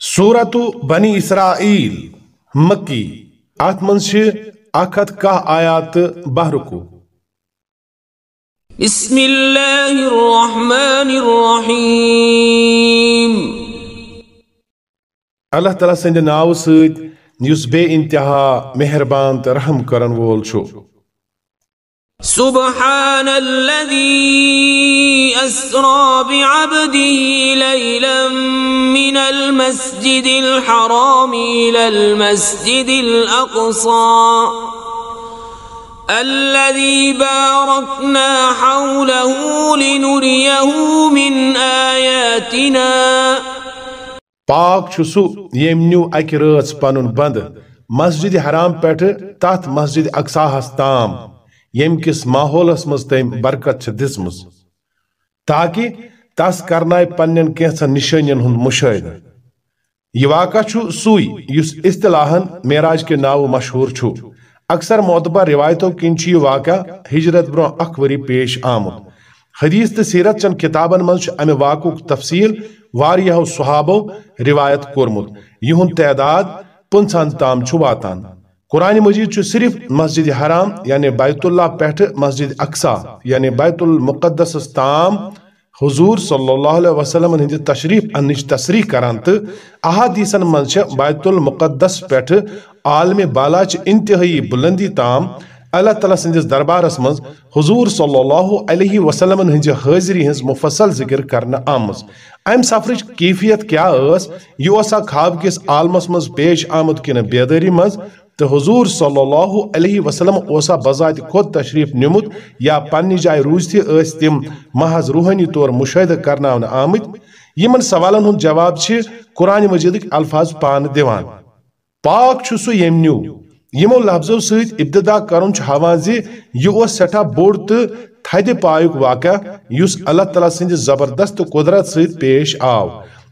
سورت بنی اسرائیل مکی ات منش اکت کہ آیات بہرکو۔ بسم اللہ الرحمن الرحیم۔ اللہ تعالیٰ سند ناو سید یس بے انتہا مہربان تو رحم کرن وول چھو سبحان الذي أسرى بعبده ليلا من المسجد الحرام إلى المسجد الأقصى. الذي باركنا حوله لنريه من آياتنا. پاک چھُ سُہ ییٚمۍ نیوٗ اکہِ رٲژ پنُن بند مسجد حرام پٮ۪ٹھٕ تتھ مسجد اقصاہس تام۔ یم کس ماحولس مز تم برکت دسمز تاکہ تس کرنائے پنن کینسن نشانین ہند مشاہدہ یہ واقعہ چھو سوئی یس اصطلاحاً میراج کے ناو مشہور چھو اکثر معتبر روایتوں کنچ یہ واقعہ ہجرت برو اخوری پیش آمد حدیث تو سیرت چند کتابن من امہ واقع تفصیل واریہو صحابو روایت کورمت۔ یہن تعداد پنچان تام واتان۔ قرآن مجید چھو صرف مسجد حرام یعنی بیت اللہ پیٹھ مسجد اقصا یعنی بیت المقدس تام حضور صلی اللہ علیہ وسلم ہند تشریف انش تصریح کران تو احادیثن من بیت المقدس پیٹھ عالم بالا انتہائی بلندی تام، اللہ تعالیٰ سندس دربارس من حضور صلی اللہ علیہ وسلم ہنز حاضری ہنز مفصل ذکر کرنا آمز۔ ام سفرچ کیفیت کیا اس؟ یہ اسا خواب کس عالمس من پیش آمد کن بیداری مز تو حضور صلی اللہ علیہ وسلم اوسا بذات خود تشریف نمت یا پنہ جائے روزتھی اس تم محض روحانی طور مشاہدہ کرنا آمت یمن سوالن ہند جواب چھ، قرآن مجید الفاظ پان دیوان۔ پاک چھ سو یم نیو۔ یمو لفظو سۭتۍ ابتدا کرن چھ ہاوان زِ یہ اوس سٹھا بوڑ تہٕ تھدِ پایُک واقعہ یُس اللہ تعالیٰ سٕنٛدِ زبردست قدرت سۭتۍ پیش آو۔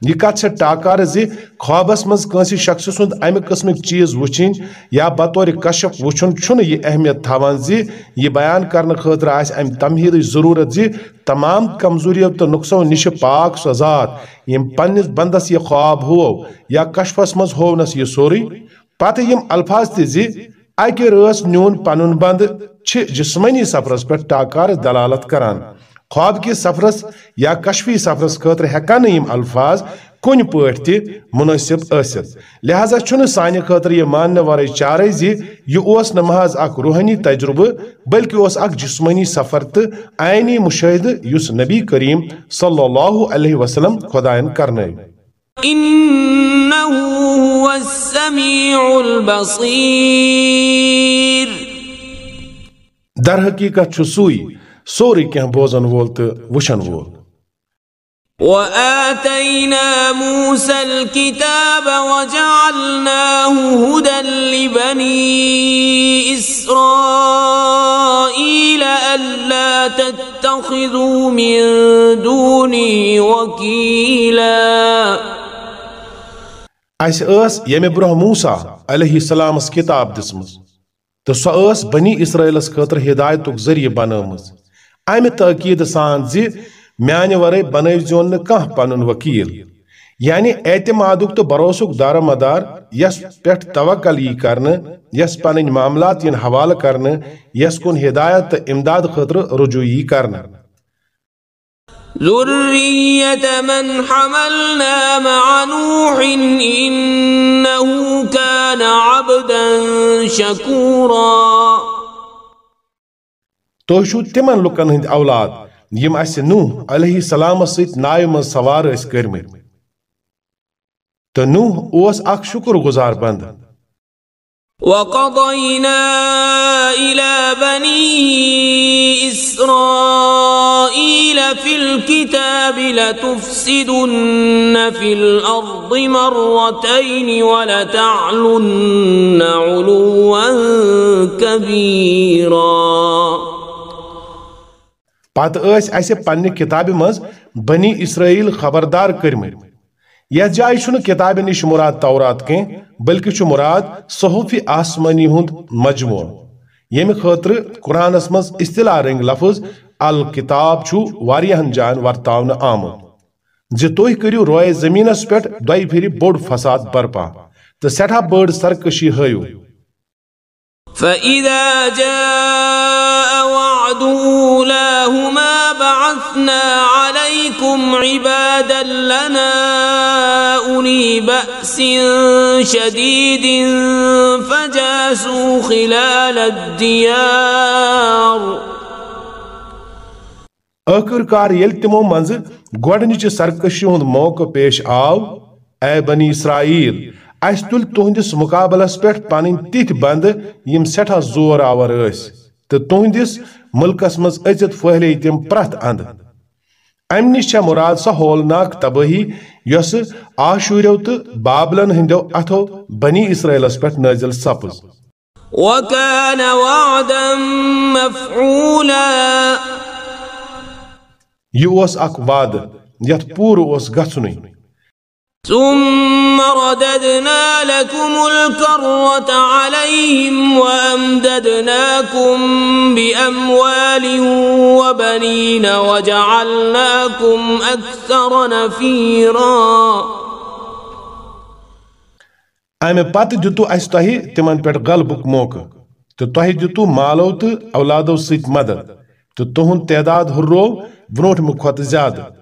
یہ کت سے ٹاکار زی خوابس مز کنسی شخص سند امہ قسمک چیز وچھن یا بطور کشف وچھن چھن یہ اہمیت تھاوان زی، یہ بیان کرنے خاطر آس ام تمہید ضرورت زی، تمام کمزوریوں تو نقصوں نش پاک سو یم پنس بندس یہ خواب ہو یا کشفس مز ہونس یہ سوری؟ پتہ یم الفاظ تہ زی اکہ رس نیون پنن بند، چھ جسمانی سفرس پر ٹاکار دلالت کران۔ خواب کس سفرس یا کشفی سفرس خاطر ہیکن یم الفاظ کن پٹ تہ مناسب ثت لہذا چھن سانہ خاطر یہ ماننے وارے چارے زی یہ اوس محض اک روحانی تجربہ بلکہ اس اک جسمانی سفر تو آئینی مشاہدہ یس نبی کریم صلی اللہ علیہ وسلم خدائن کرنے انہو هو السميع البصير در حقیقت چھو سوئی سوری كان بوزن وول تو وشن وول۔ وآتينا موسى الكتاب وجعلناه هدى لبني إسرائيل ألا تتخذوا من دوني وكيلا اس اس يمي بروح موسى عليه السلام كتاب دسمز تو سو بني إسرائيل اس خطر هدايتك ذريع بنامز امہ تاکید سان زی میانہ ورے بنو زون نہ کانٛہہ پنن وکیل۔ یعنی اعتمادک تو بروسک دار مدار یس پٹھ توکل یہ کرنے یس پنن معاملات ین حوالہ کرنے یس کن ہدایت تو امداد خاطر رجوع یہ کرنے ذرية من حملنا مع نوح إنه كان عبدا شكورا۔ چھُو تِمن لُکن ہٕنٛدۍ أولاد یِم اَسہِ نوح علیہ السلامس سۭتۍ ناوِ منٛز سوار ٲسۍ کٔرمٕتۍ تہٕ نوح اوس اکھ شُکر گُزار بنٛد۔ وقضينا إلى بني إسرائيل في الكتاب لتفسدن في الأرض مرتين ولتعلن علوا كبيرا پت اسہ پنہ کتاب مز بنی اسرائیل خبردار کرمت یہ جائے چھ کتاب نش مراد تورات کی بلکہ مراد صحف آسمانی ہند مجموع یم خاطر قرآن مز اصطلاح رنگ لفظ الکتاب واریاہن جان ورتاون آمت۔ زی تھی کرو روئے زمینس پہ دہ پھر بوڑ فساد برپا تو سٹھا بڑ سرکشی ہیو فَإِذَا جَاءَ وعد أولاهما بعثنا عليكم عبادا لنا أولي بأس شديد فجاسوا خلال الديار. ٲخٕر کار ییٚلہِ تِمو منٛزٕ گۄڈنِچہِ سرکشی ہُنٛد موقعہٕ پیش آو اے بنی اسرائیل اس تل تہندس مقابلس پہ پن تت بند یم سٹھا زور آور اس تو تہندس ملکس مز اچت پھہلے تم پرت اند۔ ام نش مراد سا ہولناک تباہی یس آشوریو تو بابلن ہندو اتھو بنی اسرائیلس پہ نازل سپز۔ وكان وعدا مفعولا۔ یہ اس اک وعد یت پور اس ثم رددنا لكم الكرة عليهم وأمددناكم بأموال وبنين وجعلناكم أكثر نفيرا. امہ پتہ دتو اس تۄہہِ تمن پٮ۪ٹھ غلبُک موقعہٕ تہٕ تۄہہِ دِتو مالو تہٕ اولادو سۭتۍ مدد تہٕ تُہُنٛد تعداد ہُرروو برونٛٹھمہِ کھۄتہٕ زیادٕ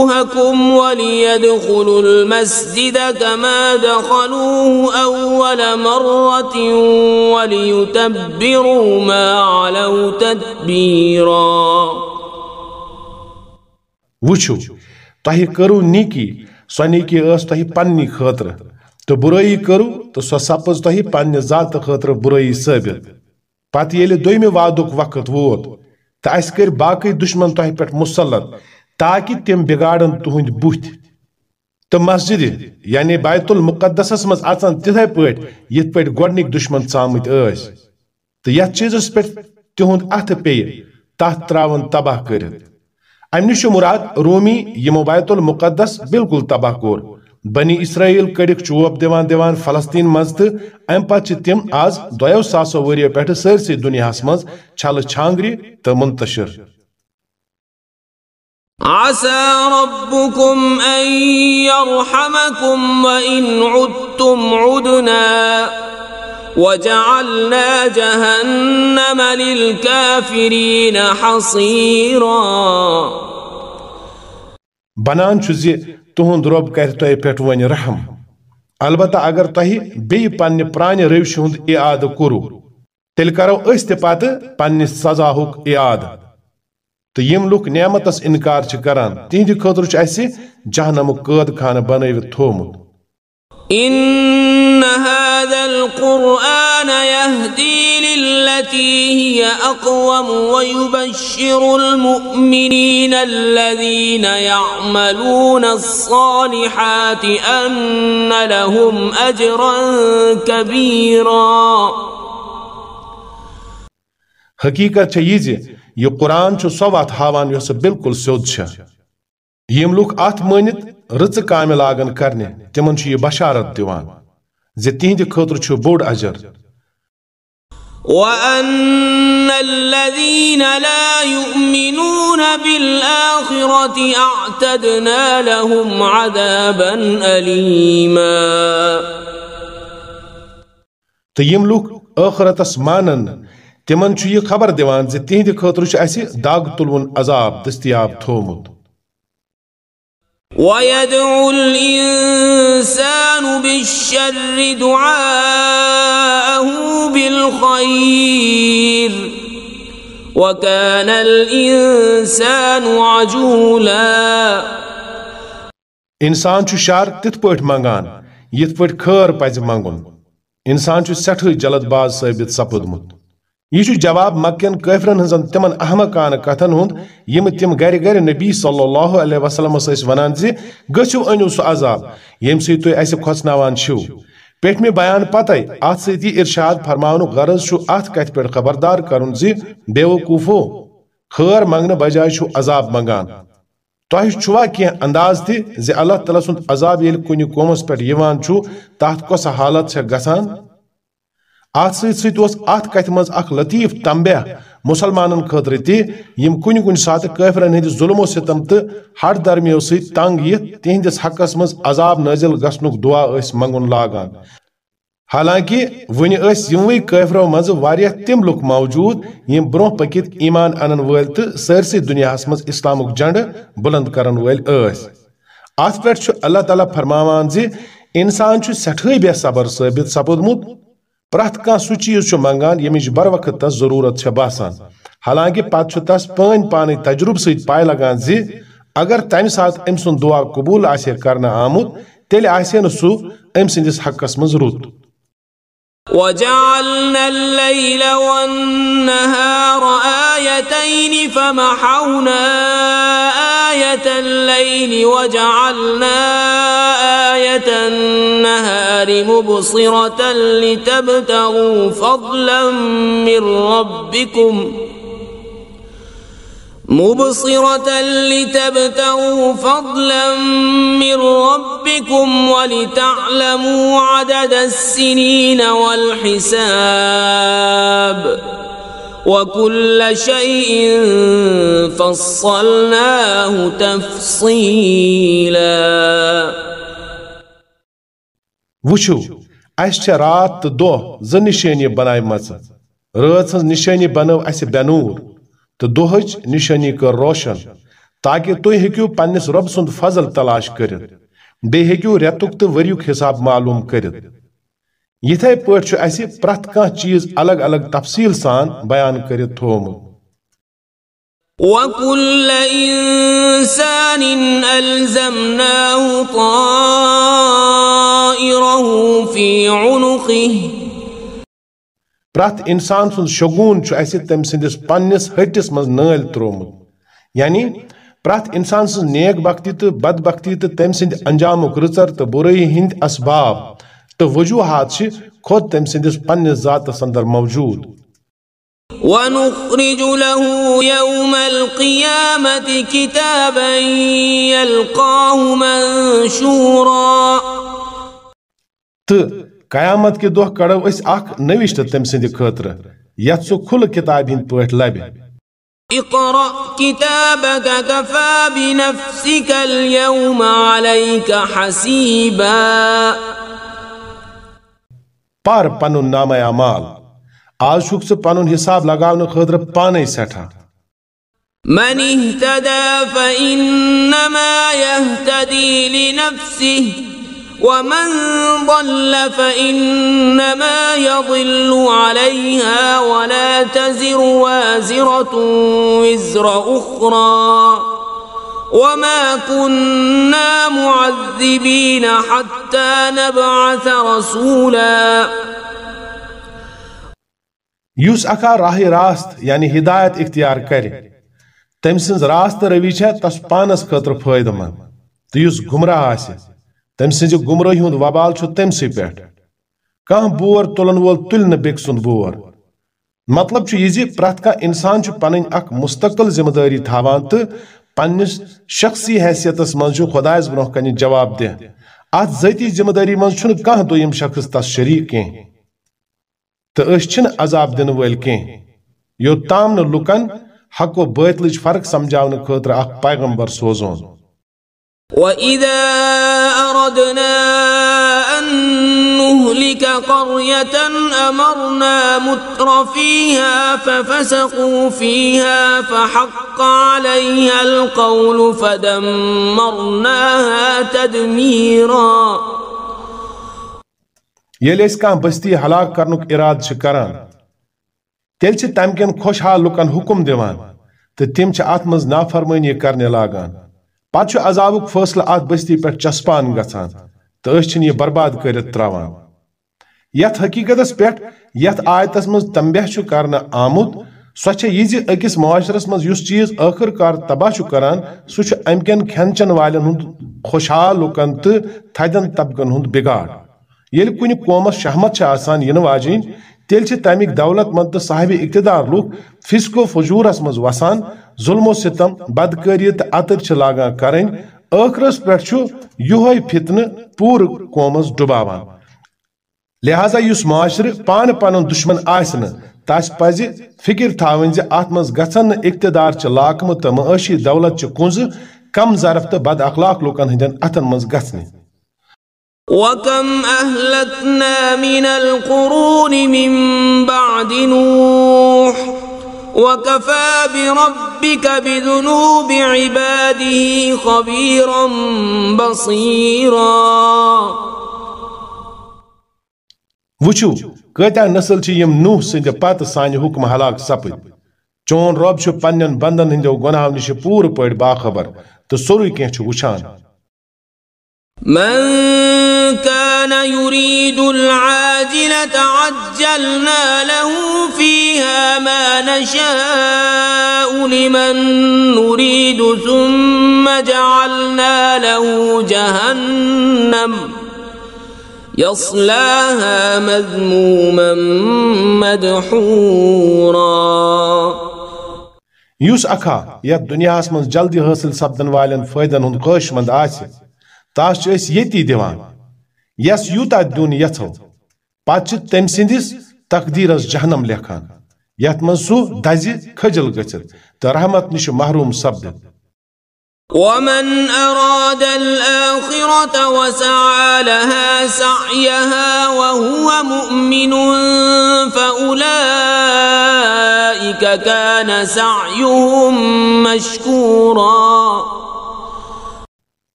وجوهكم وليدخلوا المسجد كما دخلوه أول مرة وليتبروا ما علوا تتبيرا وچھو تۄہہِ کٔرو نیکی سۄ نیکی ٲس تۄہہِ پننہِ خٲطرٕ تہٕ برٲیی کٔرو تہٕ سۄ سپٕز تۄہہِ پننہِ ذاتہٕ خٲطرٕ برٲیی ثٲبت پتہٕ ییٚلہِ دوٚیمہِ وادُک وقت ووت تہٕ اَسہِ کٔرۍ باقٕے دُشمن تۄہہِ پٮ۪ٹھ مُسلط. تاکہ تم بگاڑن تہند بُتھ۔ تو مسجد یعنی بیت المقدسس مز اچان تتھے پٲٹھۍ، یِتھ پٲٹھۍ گۄڈنِکۍ دُشمن ژامٕتۍ ٲسۍ۔ تہٕ یتھ چیٖزس پٮ۪ٹھ تِہُنٛد اَتھٕ پیٚیہِ، تتھ تراون تباہ کٔرِتھ۔ امہِ نِش چھُ مراد رومی یِمو بیت المقدس بالکل تباہ کوٚر۔ بنی اسرائیل کڑک چوب دیوان دیوان فلسطین مز تو ام پتہ تم آز دو ساسو وریو پہ سرسی دنیا مز چھل چھانگری تو منتشر۔ عسى ربكم أن يرحمكم وإن عدتم عدنا وجعلنا جهنم للكافرين حصيرا. بنان چھُ زِ تُہُنٛد رۄب کرِ تۄہہِ پٮ۪ٹھ وۄنۍ رحم. البتہ اگر تۄہہِ بیٚیہِ پننہِ پرانہِ روشہِ ہُنٛد اعادٕ کوٚرُو. تیٚلہِ کرو أسۍ تہِ پتہٕ پننہِ سزاہُک اعادٕ نعمتس انکار چھ کران تہندِ خٲطرٕ چھُ اَسہِ جہنمُک قٲد خانہٕ بنٲوِتھ تھومُت إن هذا القرآن يهدي للتي هي أقوم ويبشر المؤمنين الذين يعملون الصالحات أن لهم أجرا كبيرا حقیقت چھےٚ یہِ قرآن چھُ سۄ وتھ ہاوان یۄس بالکل سیوٚد چھےٚ یِم لُکھ اتھ مٲنِتھ رٕژٕ کامہِ لاگان کرنہِ تِمن چھُ یہِ بشارت دِوان زِ تِہنٛدِ خٲطرٕ چھُ بوٚڑ اجر۔ وأن الذين لا يؤمنون بالآخرة أعتدنا لهم عذابا أليما۔ تہٕ یِم لُکھ ٲخرتس مانن تمن یہ خبر دِوان زِ تہندِ اَسہِ داغ تُلوُن عذاب دٔستیاب تھومُت ويدعو الإنسان بالشر دعاءه بالخير وكان الإنسان عجولا۔ انسان چھُ شر تِتھ پٲٹھۍ منگان یِتھ پٲٹھۍ خٲر پزِ منگُن۔ انسان چھُ سٮ۪ٹھٕے جلد باز ثٲبت سپُدمُت۔ یہ جواب مکین قٲفرن ہن تمن احمقانہ کتن ہند، یم تم گر گر نبی صلی اللہ علیہ وسلم ونان زی گھو انو سہ عذاب یم سی تھی اس کھوچناوان چھو۔ پیٹھمہ بیان پتہ ات ستی ارشاد فرماؤن غرض ات کت پہ خبردار کرن زی بیوقوفو خیر منگنہ بجائے چھو عذاب منگان۔ تۄہہِ چھُوا کینٛہہ انداز تہِ زِ اللہ تعالیٰ سُنٛد عذاب ییٚلہِ کُنہِ قومس پٮ۪ٹھ یِوان چھُ، تتھ کۄس حالت چھےٚ گژھان؟ ات ست کت مز لطیف تمبہ مسلمان خاطر تم کن کن سات قافرن ہندس ظلم و ستم تو ہر درمیو ست تنگ یت تہندس حقس مز عذاب نزل گسنک دعا اس منگن لاگان۔ حالانکہ ون یموی قافرو مز تم لوک موجود، یم برو پکت ایمان انن ول تو سرسی دنیا مز اسلام جنڈ بلند کرن ول ات پہ اللہ تعالیٰ فرماوان زی انسان سٹھائی بے صبر ثابت سپودمت پرت کان سو چیز منگان یمچ بر وقت تس ضرورت باسان حالانکہ پتہ تس پن پانے تجرب ست پائے لگان زی اگر تمہ سات ام سن دعا قبول آسے کرنا آمد تیل آسے نہ سو ام سندس حقس من رت وجعلنا الليل والنهار آيتين فمحونا آية الليل وجعلنا آية النهار مبصرة لتبتغوا فضلا من ربكم مبصرة لتبتغوا فضلا من ربكم ولتعلموا عدد السنين والحساب وكل شيء فصلناه تفصيلا. وشو اَسہِ رات تہٕ دہ زٕ نِشٲنہِ بنایمَژٕ رٲژ ہٕنٛز نِشٲنی بنٲو اَسہِ بے نوٗر تہٕ دۄہٕچ نِشٲنی کٔر روشن، تاکہِ تُہۍ ہیٚکِو پنٛنِس رۄب سُنٛد فضل تلاش کٔرِتھ۔ بیٚیہِ ہیٚکِو رٮ۪تُک تہٕ ؤریُک حِساب معلوٗم کٔرِتھ۔ یتھے پٲٹھۍ چھُ اَسہِ پرٛٮ۪تھ کانٛہہ چیٖز الگ الگ تفصیل سان بیان کٔرِتھ تھومُت۔ وكل إنسان ألزمناه طائره في عنقه۔ پرت انسان سن شگون اس تم سندس پنس ہٹس مز نل ترومت یعنی پرت انسان سن نیک بختی تو بد بختی تو تم سند انجامک رچر تو برائی ہند اسباب۔ تو وجوہات خود تم سندس پنس ذاتس اندر موجود. ونخرج له يوم القيامة كتابا يلقاه منشورا. قیامت کے دہ کڑو اس اخ نوشت تم سند خاطر یت سو کھل کتاب ہند پٹ لبہ اقرأ كتابك كفى بنفسك اليوم عليك حسيبا. پر پنن نام اعمال آج چھُکھ ژٕ پنن حساب لگاونہٕ خٲطرٕ پانے سٮ۪ٹھاہ من اهتدى فإنما يهتدي لنفسه، ومن ضل فإنما يضل عليها ولا تزر وازرة وزر أخرى۔ وما كنا معذبين حتى نبعث رسولا. يوس اکا راہ راست یعنی ہدایت اختیار کر تم سنز راست روی چھے، تس پانس خطر فائدہ مند. تو یس گمراہ آسہ تم سز گمراہی ہند وبال تم سی پہ کان بور تلن وول تل نہ بیک سند بور. مطلب یہ پرت کا انسان پن اخ مستقل ذمہ داری تھاوان تو پنس شخصی حیثیت من خدائس برہ کن جواب دہ ات ذاتی ذمہ داری من کھانا دویم شخص تس شریک کی تو اس عذاب دن ول کی یوتام لکن حق و باطلچ فرق سمجھاؤن خاطر اخ پیغمبر سوزون۔ وإذا أردنا أن نهلك قرية أمرنا متر فيها ففسقوا فيها فحق عليها القول فدمرناها تدميرا. ییٚلہِ أسۍ کانٛہہ بستی ہلاک کرنُک اِرادٕ چھِ کران تیٚلہِ چھِ کٮ۪ن خۄشحال لُکن حُکم دِوان. تہٕ تِم چھِ اتھ منٛز نافرمٲنی کرنہِ لاگان پتہ عذابک فٲصلہٕ آت بستی پہ چسپان گژھان تو أسۍ یہ برباد کرت تراوان۔ یتھ حقیقتس پہ یتھ آیتس مز تنبیہ چھ کرنا آمت سو چھ یہ زِ أکِس معاشرس مز یُس چیز ٲخر کار تباہ چھُ کران، سُہ چھُ امہِ کٮ۪ن کھٮ۪ن چٮ۪ن والٮ۪ن ہُنٛد خۄشحال لُکن تہٕ تھدٮ۪ن طبقن ہُنٛد بِگاڑ۔ ییٚلہِ کُنہِ قومس شامت چھِ آسان یِنہٕ واجیٚنۍ تیل چھ تمیک دولت مند تو صاحب اقتدار لوک فسق و فجورس مز وسان ظلم و ستم بدکاری تو عطر چھ لاگان کرن ٲخرس پٮ۪ٹھ چھُ یِہوے فتنہٕ پوٗرٕ قومس ڈُباوان۔ لہذا یُس معاشرٕ پانہٕ پنُن دُشمن آسہِ نہٕ، تس پزِ فکر تھاوٕنۍ زِ اتھ منٛز گژھن نہٕ اقتدار چہِ لاکمہٕ تہٕ معٲشی دولت چہِ کنزٕ کم ظرف تہٕ بد اخلاق لوٗکن ہٕنٛدٮ۪ن اتھن منٛز گژھنہِ۔ وكم أهلكنا من القرون من بعد نوح وكفى بربك بذنوب عباده خبيرا بصيرا. وچھو کتیا نسل چھ یم نوح سند پتہ سانہ حکم ہلاک سپد؟ چون رب چھ پنن بندن ہندو گناہو نش پور پٲٹھۍ باخبر تو سورُے کینٛہہ چھُ وٕچھان؟ من كان يريد العاجلة عجلنا له ما نشاء لمن نريد ثم جعلنا له جهنم. يصلاها مذموما مدحورا. یُس اکھا یتھ دُنیاہس منٛز جلدی حٲصِل سپدن والٮ۪ن فٲیدن ہُنٛد خٲہِش منٛد آسہِ تس چھِ أسۍ ییٚتی دِوان یس یوٗتاہ دیُن یژھو پتہٕ چھِ تٔمۍ سٕنٛدِس تقدیٖرس جہنم لیکھان یتھ منٛز سُہ دزِ کھجل گٔژھِتھ تہٕ رحمت نِش محروم سپدِتھ ومن أراد الآخرة وسعى لها سعيها وهو مؤمن فأولئك كان سعيهم مشكورا.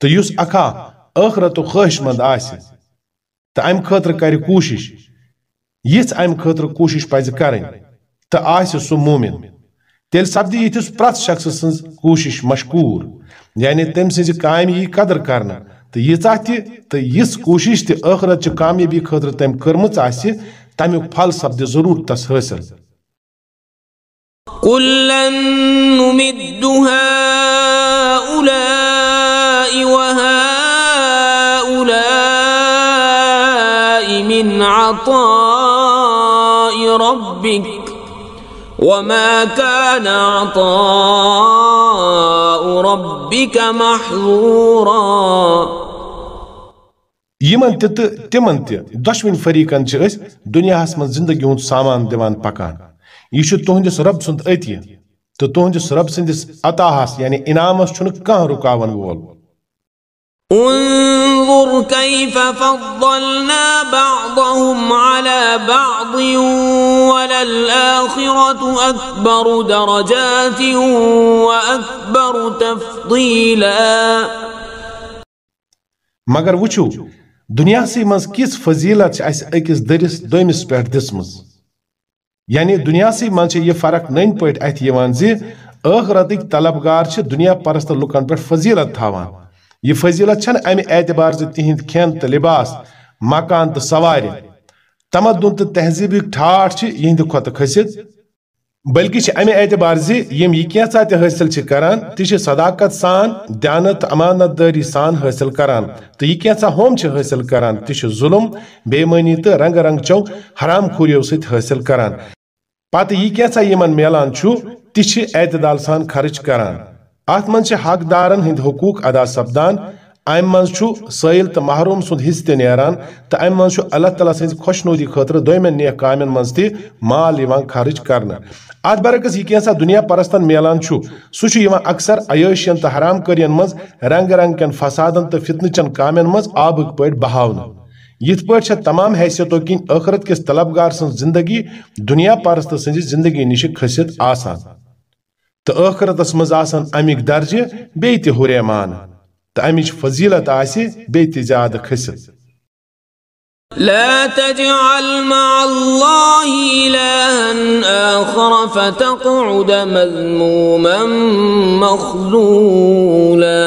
تو یُس اکھا ٲخرتُک خٲہِش منٛد آسہِ تہٕ امہِ خٲطرٕ کرِ کوٗشِش یِژھ امہِ خٲطرٕ کوٗشِش پزِ کرٕنۍ تہٕ آسہِ سُہ موٗمِن تیٚلہِ سپدِ یِتھِس پرٛٮ۪تھ شخصہٕ سٕنٛز کوٗشِش مشکوٗر یعنی تٔمۍ سٕنٛزِ کامہِ یی قدر کرنہٕ تہٕ ییٖژاہ تہِ تہٕ یِژھ کوٗشِش تہِ ٲخرت چہِ کامیٲبی خٲطرٕ تٔمۍ کٔرمٕژ آسہِ تمیُک پھل سپدِ ضروٗر تس حٲصِل نمد هؤلاء وهؤلاء من عطاء ربك وما كان عطاء ربك محظورا. یمن تہِ تہٕ تِمن تہِ دۄشوٕنی فریٖقن چھِ أسۍ دُنیاہس منٛز زندگی سامان دِوان پکان. یہ چھُ تُہنٛدِس رب سُنٛد أتی تہٕ تُہنٛدِس رب سٕنٛدِس عطاہس یعنی انعامس چھُنہٕ کانٛہہ رُکاون وول انظر كيف فضلنا بعضهم على بعض وللآخرة أكبر درجات وأكبر تفضيلا. مگر وٕچھو دُنیاہسٕے منٛز کِژھ فضیٖلت چھِ اَسہِ أکِس دٔرِس دوٚیمِس پٮ۪ٹھ دِژمٕژ یعنی دُنیاہسٕے منٛز چھِ یہِ فرق نٔنۍ پٲٹھۍ اَتھِ یِوان زِ ٲخرتٕکۍ طلبگار چھِ دُنیا پرست لُکن پٮ۪ٹھ فضیٖلت تھاوان. یہ فضیلت چھن امہ اعتبار سے تہند کھین تو لباس، مکان تو سوارِ تمدن تو تہذیب ٹھاٹ یہند کھت کھسِتھ، بلکہ امہ اعتبار زِ یم یہ کینٛژھا تہِ حٲصِل کران صداقت سان، دیانت امانت دٲری سان حٲصِل کران تہٕ یہِ کینٛژھا ہوم چھِ حٲصِل کران، تہِ چھِ ظُلم بےمٲنی تہٕ رنگ رنگ چو حرام خوریو سۭتۍ حٲصِل کران۔ پتہٕ یہِ کینٛژھا یِمن میلان چھُ، تہِ اعتدال سان خرچ کران۔ ات من حق دارن ہند حقوق ادا سپدان۔ ام من سائل تو محروم سند حصہ تہ نیران تو ام من اللہ تعالیٰ سز خوشنودی خاطر دومین نیک کامن من تہ مال خرچ کرنا۔ ات برعکس یہ کینسا دنیا پرستن میلان سہ اکثر عیاشین تو حرام کارین مز رنگ رنگ کن فسادن تو فتن چن کامن مز آبک پہ بہاون۔ یت پہ تمام حیثیتوں کن ٲخرت کس طلبگار سن زندگی دنیا پرست سند زندگی نش کھسِتھ آسان۔ تو ٲخرتس مز آسان امیک درجہ بی تہ ہُریمان تو امچ فضیلت آسہِ بیٚیہِ تہِ زیادٕ کھٔسِتھ لا تجعل مع الله إلها آخر فتقعد مذموما مخذولا.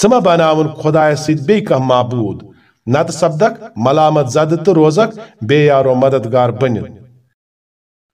ژٕ ما بناوُن خۄدایس سۭتۍ بیٚیہِ کانٛہہ معبوٗد نتہٕ سپدکھ ملامت زدٕ تہٕ روزکھ بے یارو مددگار بٔنِتھ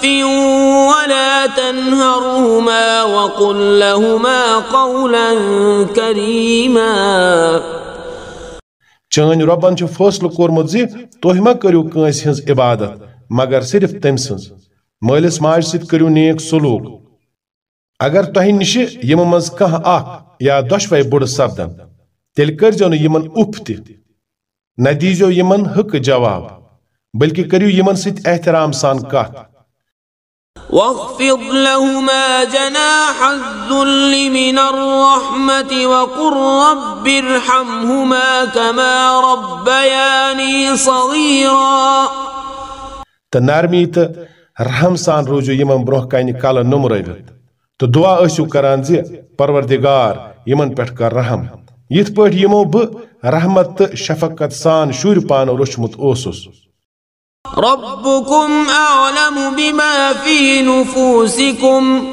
اف ولا تنهرهما وقل لهما قولا كريما چٲنۍ رۄبن چھُ فٲصلہٕ کوٚرمُت زِ تُہۍ ما کٔرِو کٲنٛسہِ ہٕنٛز عبادت، مگر صرف تٔمۍ سٕنٛز۔ مٲلِس ماجہِ سۭتۍ کٔرِو نیک سلوٗک۔ اگر تۄہہِ نِشہِ یِمو منٛز کانٛہہ اکھ یا دۄشوے بُڑٕ سپدن، تیٚلہِ کٔرزیٚو نہٕ یِمن اُف تہِ۔ نہ دیٖزیٚو یِمن حقہٕ جواب، بلکہ کریو یمن سۭتۍ احترام سان کتھ۔ واخفض لهما جناح الذل من الرحمة وقل رب ارحمهما كما ربياني صغيرا. تنرمي رحم سان روزو يمن بروح كاين کالہ نمرٲوِتھ تو دعا ٲسِو کران زِ پروردگار یمن پٮ۪ٹھ کر رحم. یِتھ پٲٹھۍ یمو بہٕ رحمت شفقت سان شُرۍ پانہٕ روچھمُت اوسُس ربكم أعلم بما في نفوسكم.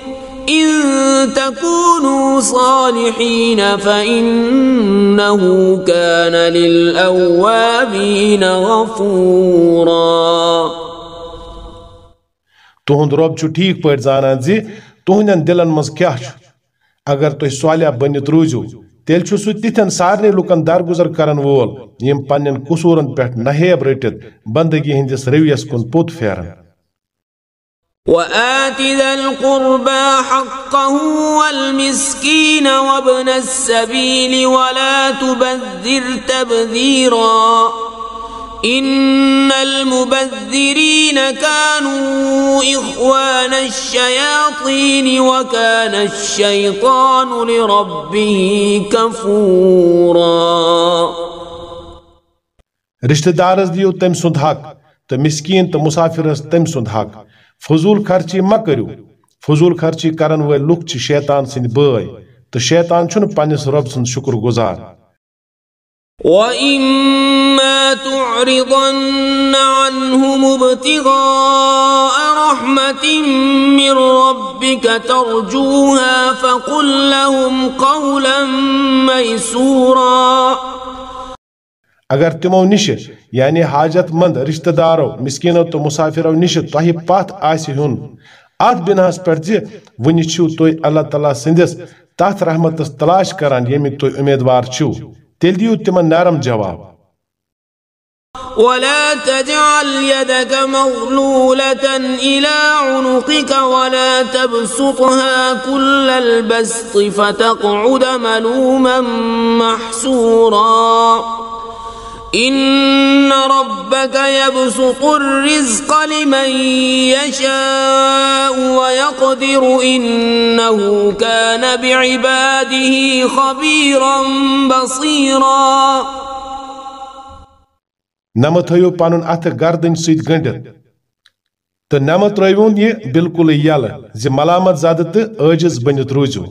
إن تكونوا صالحين فإنه كان للأوابين غفورا. تہند رب چھُ ٹھیک پٲٹھۍ زانان زِ تُہنٛدٮ۪ن دِلن منٛز کیٛاہ چھُ؟ اگر تُہۍ صالح بٔنِتھ روٗزِو تیل چھُ سُہ تِتھٮ۪ن سارنٕے لُکن درگُزر کرن وول یِم پننٮ۪ن قصوٗرن پٮ۪ٹھ نہیب رٔٹِتھ بندگی ہٕنٛدِس رویس کُن پوٚت پھیران وآت ذا القربى حقه والمسكين وابن السبيل ولا تبذر تبذيرا إن المبذرين كانوا إخوان الشياطين وكان الشيطان لربه كفورا. رشتہ دارس دیو تم سند حق تو مسکین تو مسافرس تم سند حق. فضول خرچی ما کرو فضول خرچی کرن لُکھ چھِ شیطان سٕنٛدۍ بٲے تہٕ شیطان چھُنہٕ پننِس سُنٛد شُکر گُزار وإما تعرضن عنهم ابتغاء رحمة من ربك ترجوها فقل لهم قولا ميسورا اگر تمو نش یعنی حاجت مند رشتہ دارو مسکینو تو مسافرو نش تہ پت آس ہن ات بناس پہ ون چھو تھی اللہ تعالیٰ سندس تت رحمتس تلاش کران یمیک تھی امیدوار چھو۔ تیل دیو تمن نرم جواب. ولا تجعل يدك مغلولة إلى عنقك ولا تبسطها كل البسط فتقعد ملوما محسورا. إن ربك يبسط الرزق لمن يشاء ويقدر إنه كان بعباده خبيرا بصيرا. نم تھو پن آتھ گردن ست گنڈت. تو نم ترون یہ بالکل یل زِ ملامت زد تو عجز بنت روزو.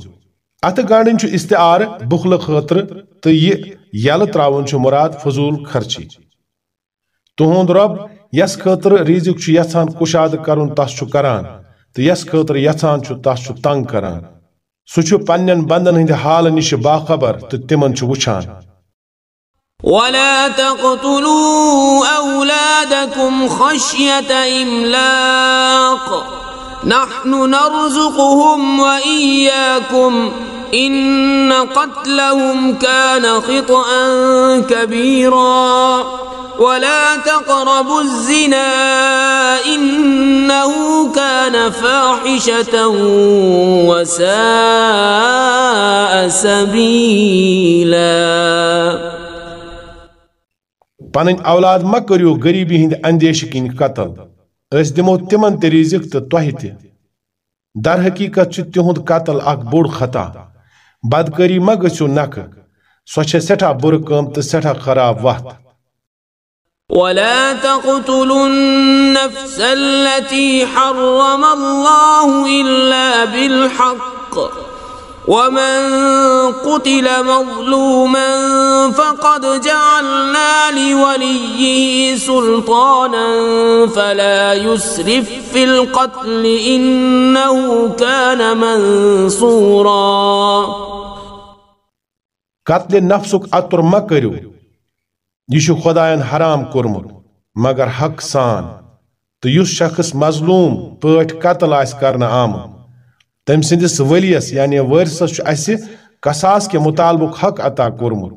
اتھ گانڈن استعار، بخل خاطر تو یہ یل تراون مراد فضول خرچی۔ تہند رب یس خاطر رزق یژھان کشاد کرن، تس کران تو یس خاطر یژھان تس تنگ کران۔ سہ پنن بندن ہند حال نش باخبر تو تمن وچھان۔ ولا تقتلوا أولادكم خشية إملاق، نحن نرزقهم وإياكم إن قتلهم كان خطأ كبيرا. ولا تقربوا الزنا إنه كان فاحشة وساء سبيلا. پنن أولاد ما کٔرِو غریٖبی ہٕنٛدِ اندیشہِ کِنۍ قتل. أسۍ دِمو تِمن تہٕ تۄہہِ تہِ در حقیٖقت چھُ تِہُنٛد قتل اکھ بوٚڑ خطا. بدکٲری ما نکھٕ سۄ چھےٚ سٮ۪ٹھاہ بُرٕ تہٕ سٮ۪ٹھاہ خراب وتھ ولا تقتلوا النفس التي حرم الله إلا بالحق. ومن قتل مظلوما فقد جعلنا لوليه سلطانا فلا يسرف في القتل إنه كان منصورا. قتل نفسک أطر ما یہِ چھُ خۄدایَن حرام کوٚرمُت مگر حق سان. تہٕ یُس شخص مظلوم پٲٹھۍ قتل آسہِ کرنہٕ آمُت تم سندس ولیس یعنی وارثس چھ اسہ قصاص کے مطالبک حق عطا کورمت۔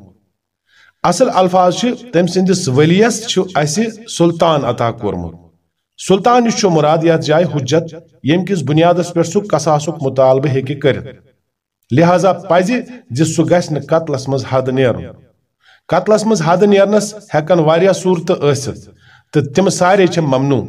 اصل الفاظ تم سندس ولیس چھ اسہ سلطان عطا کورمت۔ سلطان چھ مراد یتھ جائے حجت یم کس بنیادس پہ سہ قصاصک مطالبہ ہیکہ کرت لہذا پزِ زِ سہ گژھِ نہٕ قتلس منٛز حد نیرُن۔ قتلس منٛز حد نیرنس ہٮ۪کن واریاہ صوٗرتہٕ ٲسِتھ تہٕ تِم سارے چھِ ممنوع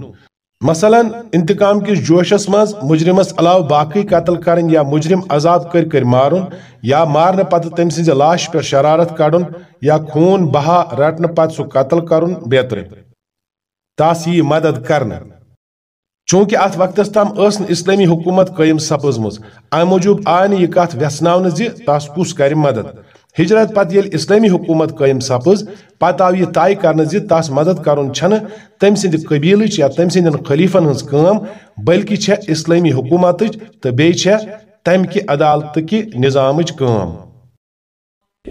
مثلا، انتقام کس جوشس مز مجرمس علاوہ باقی قتل کرن یا مجرم عذاب کر کر مارن یا مارن پتہ تم سز لاش پہ شرارت کڑن یا خون بہا رٹن پتہ سہ قتل کرن بیتر تاس یہ مدد کرنا چونکہ ات وقتس تام اس اسلامی حکومت قائم سپزمز ام موجوب آئے یہ کت ویسناون زی تاس کس کر مدد۔ ہجرت پتہ یل اسلامی حکومت قائم سپز پتہ آو یہ طے کرنے زی تاس مدد کرن چھن تم سند قبیلچ یا تم سند خلیفن ہنز کام، بلکہ چھ اسلامی حکومت تو بی چھ تم کی عدالت کی نظامچ کام۔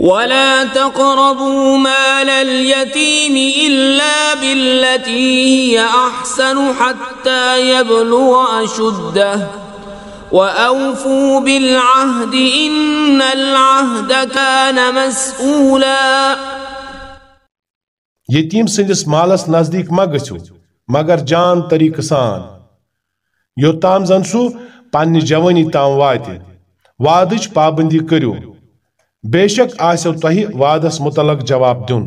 ولا تقربوا مال اليتيم إلا بالتي هي أحسن حتى يبلغ أشده۔ وأوفوا بالعهد إن العهد كان مسؤولا یتیم سندس مالس نزدیک ما گژھو، مگر جان طریقہ سان۔ یوتام زن سو پنہ جوانی تام واتہ، وعدچ پابندی کریو بے شک آسو تہ وعدس متعلق جواب دیون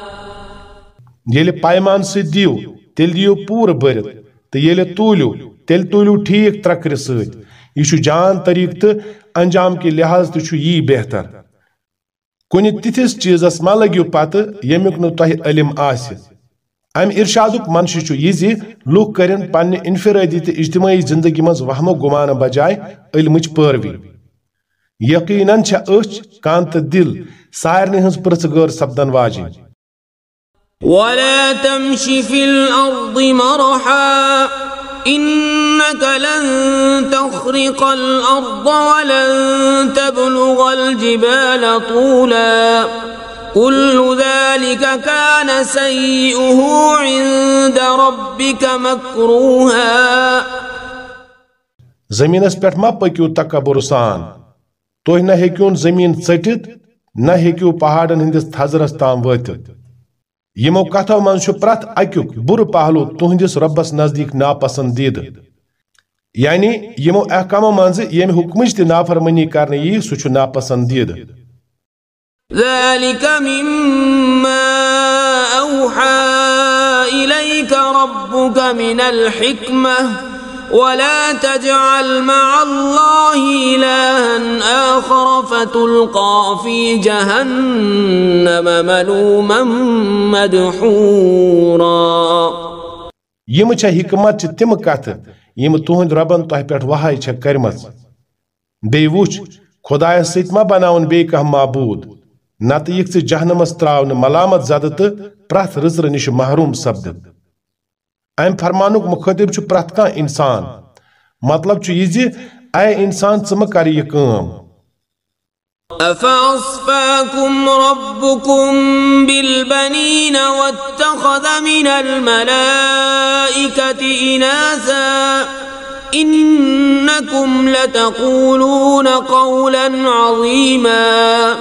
ییٚلہِ پایمان سۭتۍ دِیِو، تیٚلہِ دِیِو پوٗرٕ بٔرِتھ، تہٕ ییٚلہِ توٗلِو، تیٚلہِ توٗلِو ٹھیٖک ترٛکرِ سۭتۍ۔ یہِ چھُ جان طریٖقہٕ تہٕ انجام کہِ لحاظ تہِ چھُ یی بہتر۔ کُنہِ تِتھِس چیٖزس ما لٔگِو پتہٕ ییٚمیُک نہٕ تۄہہِ علم آسہِ۔ امہِ ارشادُک منشہِ چھُ یہِ زِ لُکھ کٔرِن پننہِ انفرٲدی تہٕ اجتمٲعی زندگی منٛز وہمہٕ گُمانہٕ بجاے علمٕچ پٲروی۔ یقیناً چھےٚ أچھ کان تہٕ دِل، سارنٕے ہٕنٛز پرٕژھ غٲر سپدن واجِنۍ۔ ولا تمش في الأرض مرحا إنك لن تخرق الأرض ولن تبلغ الجبال طولا كل ذلك كان سيئه عند ربك مكروها زمینس پٮ۪ٹھ ما پٔکِو تکبر سان۔ تُہۍ نہ ہیٚکِوُن زٔمیٖن ژٔٹِتھ نہ ہیٚکِو پہاڑن ہٕنٛدِس تھزرس تام یمو کتھو من پرت اکیک بر پہلو تہندس ربس نزدیک ناپسندید۔ یعنی یمو احکامو من یم حکمچ تہ نافرمنی کرنے یی، سہ ناپسندید۔ ذلك مما أوحى إليك ربك من الحكمة ولا تجعل مع الله إلها آخر فتلقى في جهنم ملوما مدحورا. يم چھ حکمت تم کت؟ یم تہند ربن تہ پٹھ وہائی چھ کرمز بی وچ خدای سۭتۍ ما بناون بیٚیہِ کانٛہہ معبوٗد. نتہٕ یِکھ ژٕ جہنمس تراونہٕ ملامت زدٕ تہٕ رٕژرٕ نِش محروم سپدِتھ ام فرمانک مخاطب چھ پرت کان انسان مطلب چھ یہ اے انسان ثم کر یہ کام أفأصفاكم ربكم بالبنين واتخذ من الملائكة إناثا إنكم لتقولون قولا عظيما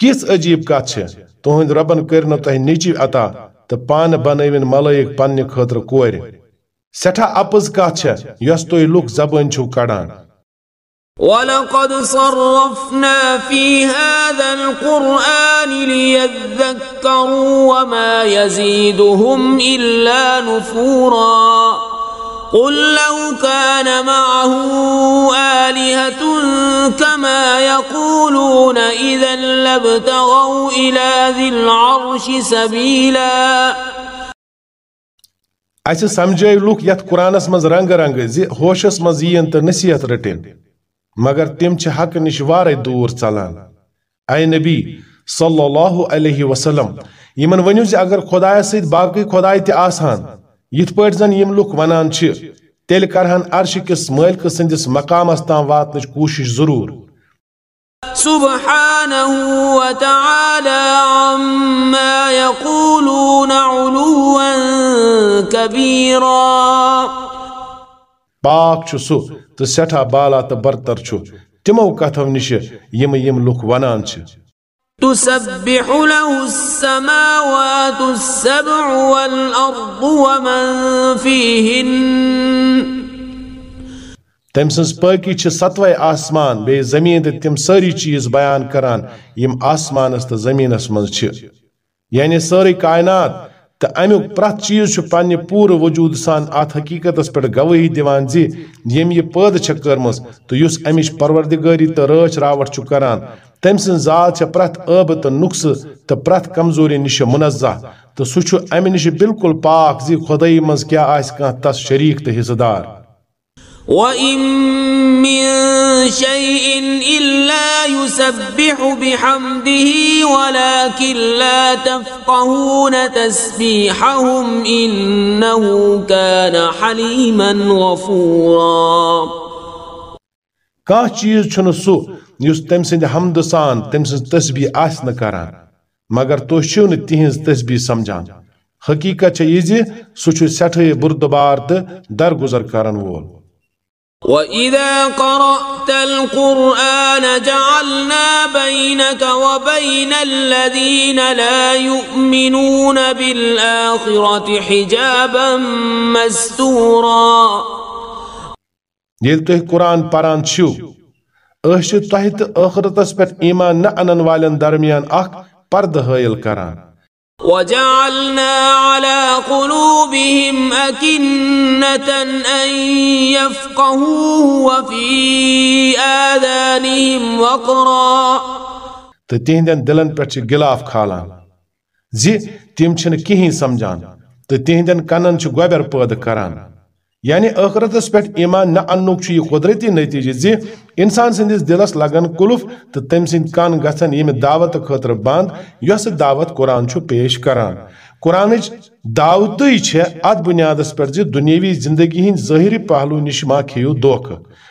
كيس عجيب کت تہند ربن کرنو تہ نچی عطا تو پان بنوین ملائک پنہ خاطر کور سٹھا اپز کت یس تھی لوک زبان چھو کڑان ولقد صرفنا في هذا القرآن ليذكروا وما يزيدهم إلا نفورا قل لو كان معه آلهة كما يقولون إذا لابتغوا إلى ذي العرش سبيلا. اسہ سمجھے لوک یت قرآنس مز رنگ رنگ زی ہوشس مز یین تو نصیحت رٹن مگر تم چھ حق نش وارے دور ژلان اے نبی صلی اللہ علیہ وسلم یمن ونیو زی اگر خدای سید باقی خدای تہ آسان یت پٲٹھۍ زن یم لوک ونان چھ تیل کرہن عرش کس مالک سندس مقامس تام واتنچ کوشش ضرور۔ سبحانه وتعالى عما يقولون علوا كبيرا۔ پاک چھُ سُہ تہٕ سٮ۪ٹھاہ بالا تہٕ برتر چھُ۔ تِمو کتھو نِش یِم یِم لُکھ ونان چھِ۔ تسبح له السماوات السبع والأرض ومن فيهن. تم سٕنٛز پٲکی چھِ ستوے آسمان بیٚیہِ زمیٖن تہٕ تِم سٲری چیٖز بیان کران یِم آسمانس تہٕ زمیٖنس منٛز چھِ یعنی سٲرٕے کائنات تو امیک پرت چیز پنہ پور وجود سان ات حقیقت پہ گواہی دان زی یم یہ پید کرم تو اس امچ پروردگاری تو رچ راوٹ کران تم سن ذات پرت عب تو نقص تو پرت کمزوری نش منزہ تو سہ امہ نش بالکل پاک زی خدائی مز کیا آس کان تس شریک تو حصہ دار۔ وَإِن مِّن شَيْءٍ إِلَّا يُسَبِّحُ بِحَمْدِهِ وَلَكِن لَّا تَفْقَهُونَ تَسْبِيحَهُمْ إِنَّهُ كَانَ حَلِيمًا غَفُورًا۔ کانٛہہ چیٖز چھُنہٕ سُہ یُس تٔمۍ سٕنٛدِ حمدٕ سان تٔمۍ سٕنٛز تسبیح آسہِ نہٕ کران، مگر تُہۍ چھِو نہٕ تِہنٛز تسبیح سمجھان۔ حقیقت چھےٚ یہِ زِ سُہ چھُ سٮ۪ٹھٕے بُردُبار تہٕ درگُزر کرن وول۔ وإذا قرأت القرآن جعلنا بينك وبين الذين لا يؤمنون بالآخرة حجابا مستورا يل تُہۍ قرآن پران چھِو تۄہہِ تہٕ ٲخرتس پٮ۪ٹھ ایٖمان نہ انن والٮ۪ن درمیان اکھ پردٕ حٲیل کران۔ وجعلنا على قلوبهم أكنة أن يفقهوه وفي آذانهم وقرا. تو تہندین دلن پہ گلاف کھالان زی تم کہیں سمجھان۔ تو تہندین کنن گوبر پید کران۔ یعنی ٲخرتس پٮ۪ٹھ ایمان نہ اننُک چھُ یہِ قۄدرٔتی نٔتیٖجہِ زِ اِنسان سٕنٛدِس دِلس لگن کُلُف تہٕ تٔمۍ سٕنٛدۍ کن گژھن ییٚمہِ دعوتہٕ خٲطرٕ بنٛد یۄسہٕ دعوت قۄران چھُ پیش کران۔ قرآن دعوت ات بنیاد پہ دنیوی زندگی ہند ظاہری پہلو نش ما کھیو دھوک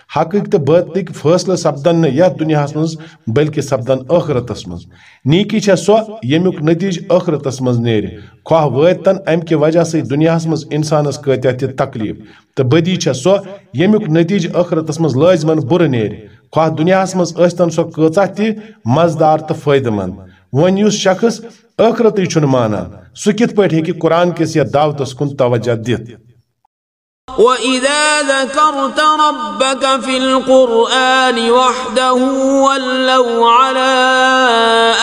حقک تو باطلک فیصلہ سپدن یت دنیا مز بلکہ سپدن ٲخرتس مز نیکی چھے سو یمیک نتیج ٲخرتس مز نیر خواہ واتن امہ کہ وجہ سے دنیا مز انسانس کتیا تہ تکلیف تو بدی سو یمیک نتیج ٲخرتس مز لازمن بر نیر خواہ دنیا مز ٲستن سو کۭژاہ تہ مزدار تو فائدہ مند وۄنۍ یُس شخص ٲخرتٕے چھُنہٕ مانان سُہ کِتھ پٲٹھۍ ہیٚکہِ قرآن کِس یتھ دعوتس کُن توجہ دِتھ وإذا ذكرت ربك في القرآن وحده ولوا على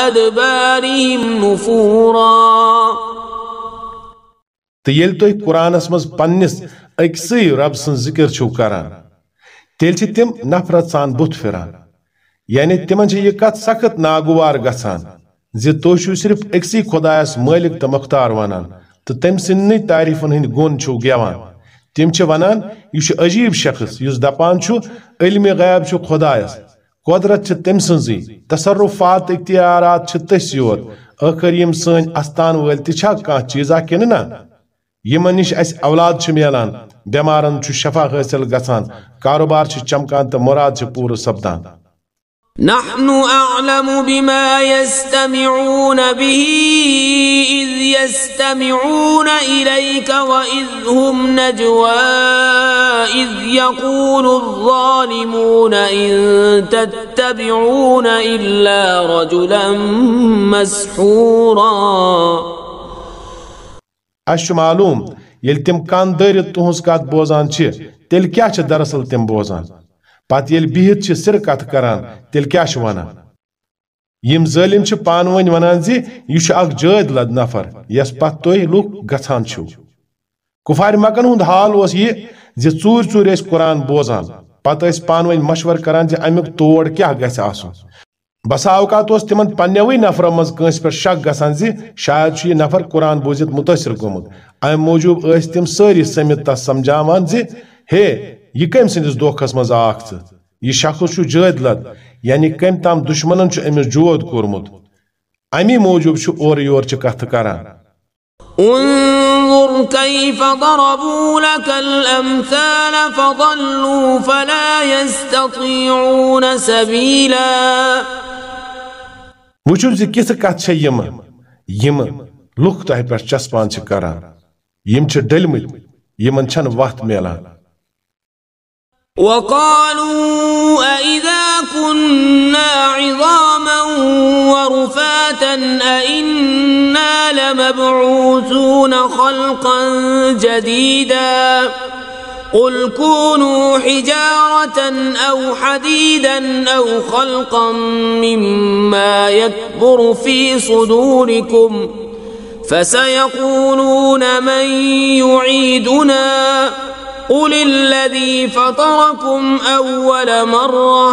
أدبارهم نفورا۔ تيل توي قرآن اسمز پنس اكسي رب سن ذكر چھو کران۔ تیل چھ تم نفرت سان بُتھ پھران۔ یعنی تمن چھ یہ کت سخت ناگوار گژھان زِ تُہۍ شو صرف اکسی خدایس مالک تو مختار تہٕ تٔمۍ تم تعریٖفَن ہٕنٛدۍ ہند چھُو گٮ۪وان۔ تِم چھِ وَنان، یہِ چھُ عجیٖب شخص، یُس دَپان چھُ علمہِ غیب چھُ خۄدایَس، قۄدرَت چھِ تٔمۍ سٕنٛزٕے، تصرُفات اِختیارات چھِ تٔسۍ یوت، ٲخٕر یِم سٲنۍ اَستان وٲلۍ تہِ چھا کانٛہہ چیٖزا کِنہٕ نہ؟ یِمن نِش اَسہِ اولاد چھُ میلان بٮ۪مارن چھُ شفا حٲصِل گژھان، کاروبار چھُ چمکان تہٕ مُراد چھِ پوٗرٕ سَپدان۔ نحن أعلم بما يستمعون به إذ يستمعون إليك وإذ هم نجوى إذ يقول الظالمون إن تتبعون إلا رجلا مسحورا. أشو معلوم يل تم كان دارت تهنز كات بوزان چه تل كيا چه دراصل تم بوزان. پتہ یل بہت چھ سر کت کران تیل کیا چھ ونان؟ یم ظالم چھ پان ون ونان زی یہ چھ اک لد نفر، یس پت تُہۍ لُکھ گژھان چھو۔ کفار مکن ہند حال اوس یہ زِ قرآن بوزان۔ پتہٕ ٲسۍ مشور کران زِ امیُک تور کیٛاہ گژھِ آسُن۔ بسا اوقات اوس تمن کٲنٛسہِ پٮ۪ٹھ شک گژھان زِ شاید چھُ یہِ نفر قرآن بوٗزِتھ مُتٲثر گوٚمُت۔ امہِ موٗجوٗب ٲسۍ تِم سٲری سٔمِتھ تس سمجھاوان زِ، ہے یہِ کٔمۍ سٕنٛدِس دھوکھس منٛز آکھ ژٕ یہِ شخص چھُ جٲدۍ لد یعنی کٔمۍ تام دُشمنن چھُ أمِس جود کوٚرمُت امی موٗجوٗب چھُ اورٕ یور چہِ کتھٕ کران انظر كيف ضربوا لك الأمثال فضلوا فلا يستطيعون سبيلا وچھو زِ کِژھ کتھ چھےٚ یِمہٕ یِمہٕ لُکھ تۄہہِ پٮ۪ٹھ چسپان چھِ کران یِم چھِ ڈٔلمٕتۍ یِمن چھنہٕ وتھ میلان وقالوا أئذا كنا عظاما ورفاتا أئنا لمبعوثون خلقا جديدا قل كونوا حجارة أو حديدا أو خلقا مما يكبر في صدوركم فسيقولون من يعيدنا قل الذي فطركم أول مرة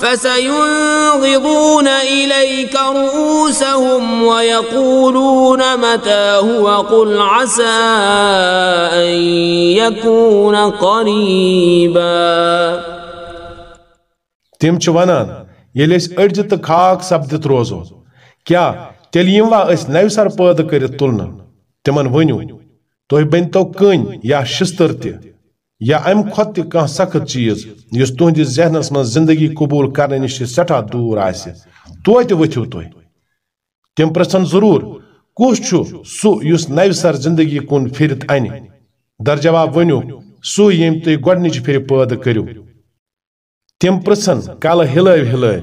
فسينغضون إليك رؤوسهم ويقولون متى هو قل عسى أن يكون قريبا تم چھ ونان ییٚلہِ أسۍ أڑجہِ تہٕ خاک سپدِتھ روزو کیٛاہ تیٚلہِ یِموا أسۍ نوِ سر پٲدٕ کٔرِتھ تُلنہٕ؟ تِمن ؤنِو تُہۍ بٔنۍتو کٔنۍ یا شِستٕر تہِ؟ یا ام کھت تہ کانٛہہ سخت چیز یس تہندس ذہنس من زندگی قبول کرنے نش سٹھا دور آسہِ، توتہِ ؤتھِو تُہۍ۔ تِم پرژھن ضروٗر کُس چھُ سُہ یُس نوِ سر زندگی کُن پھرِتھ انہِ؟ درجواب ؤنِو سُے ییٚمۍ تُہۍ گۄڈنِچ پھِرِ پٲدٕ کٔرِو تِم پرژھن، کلہٕ ہلٲوۍ ہلٲوۍ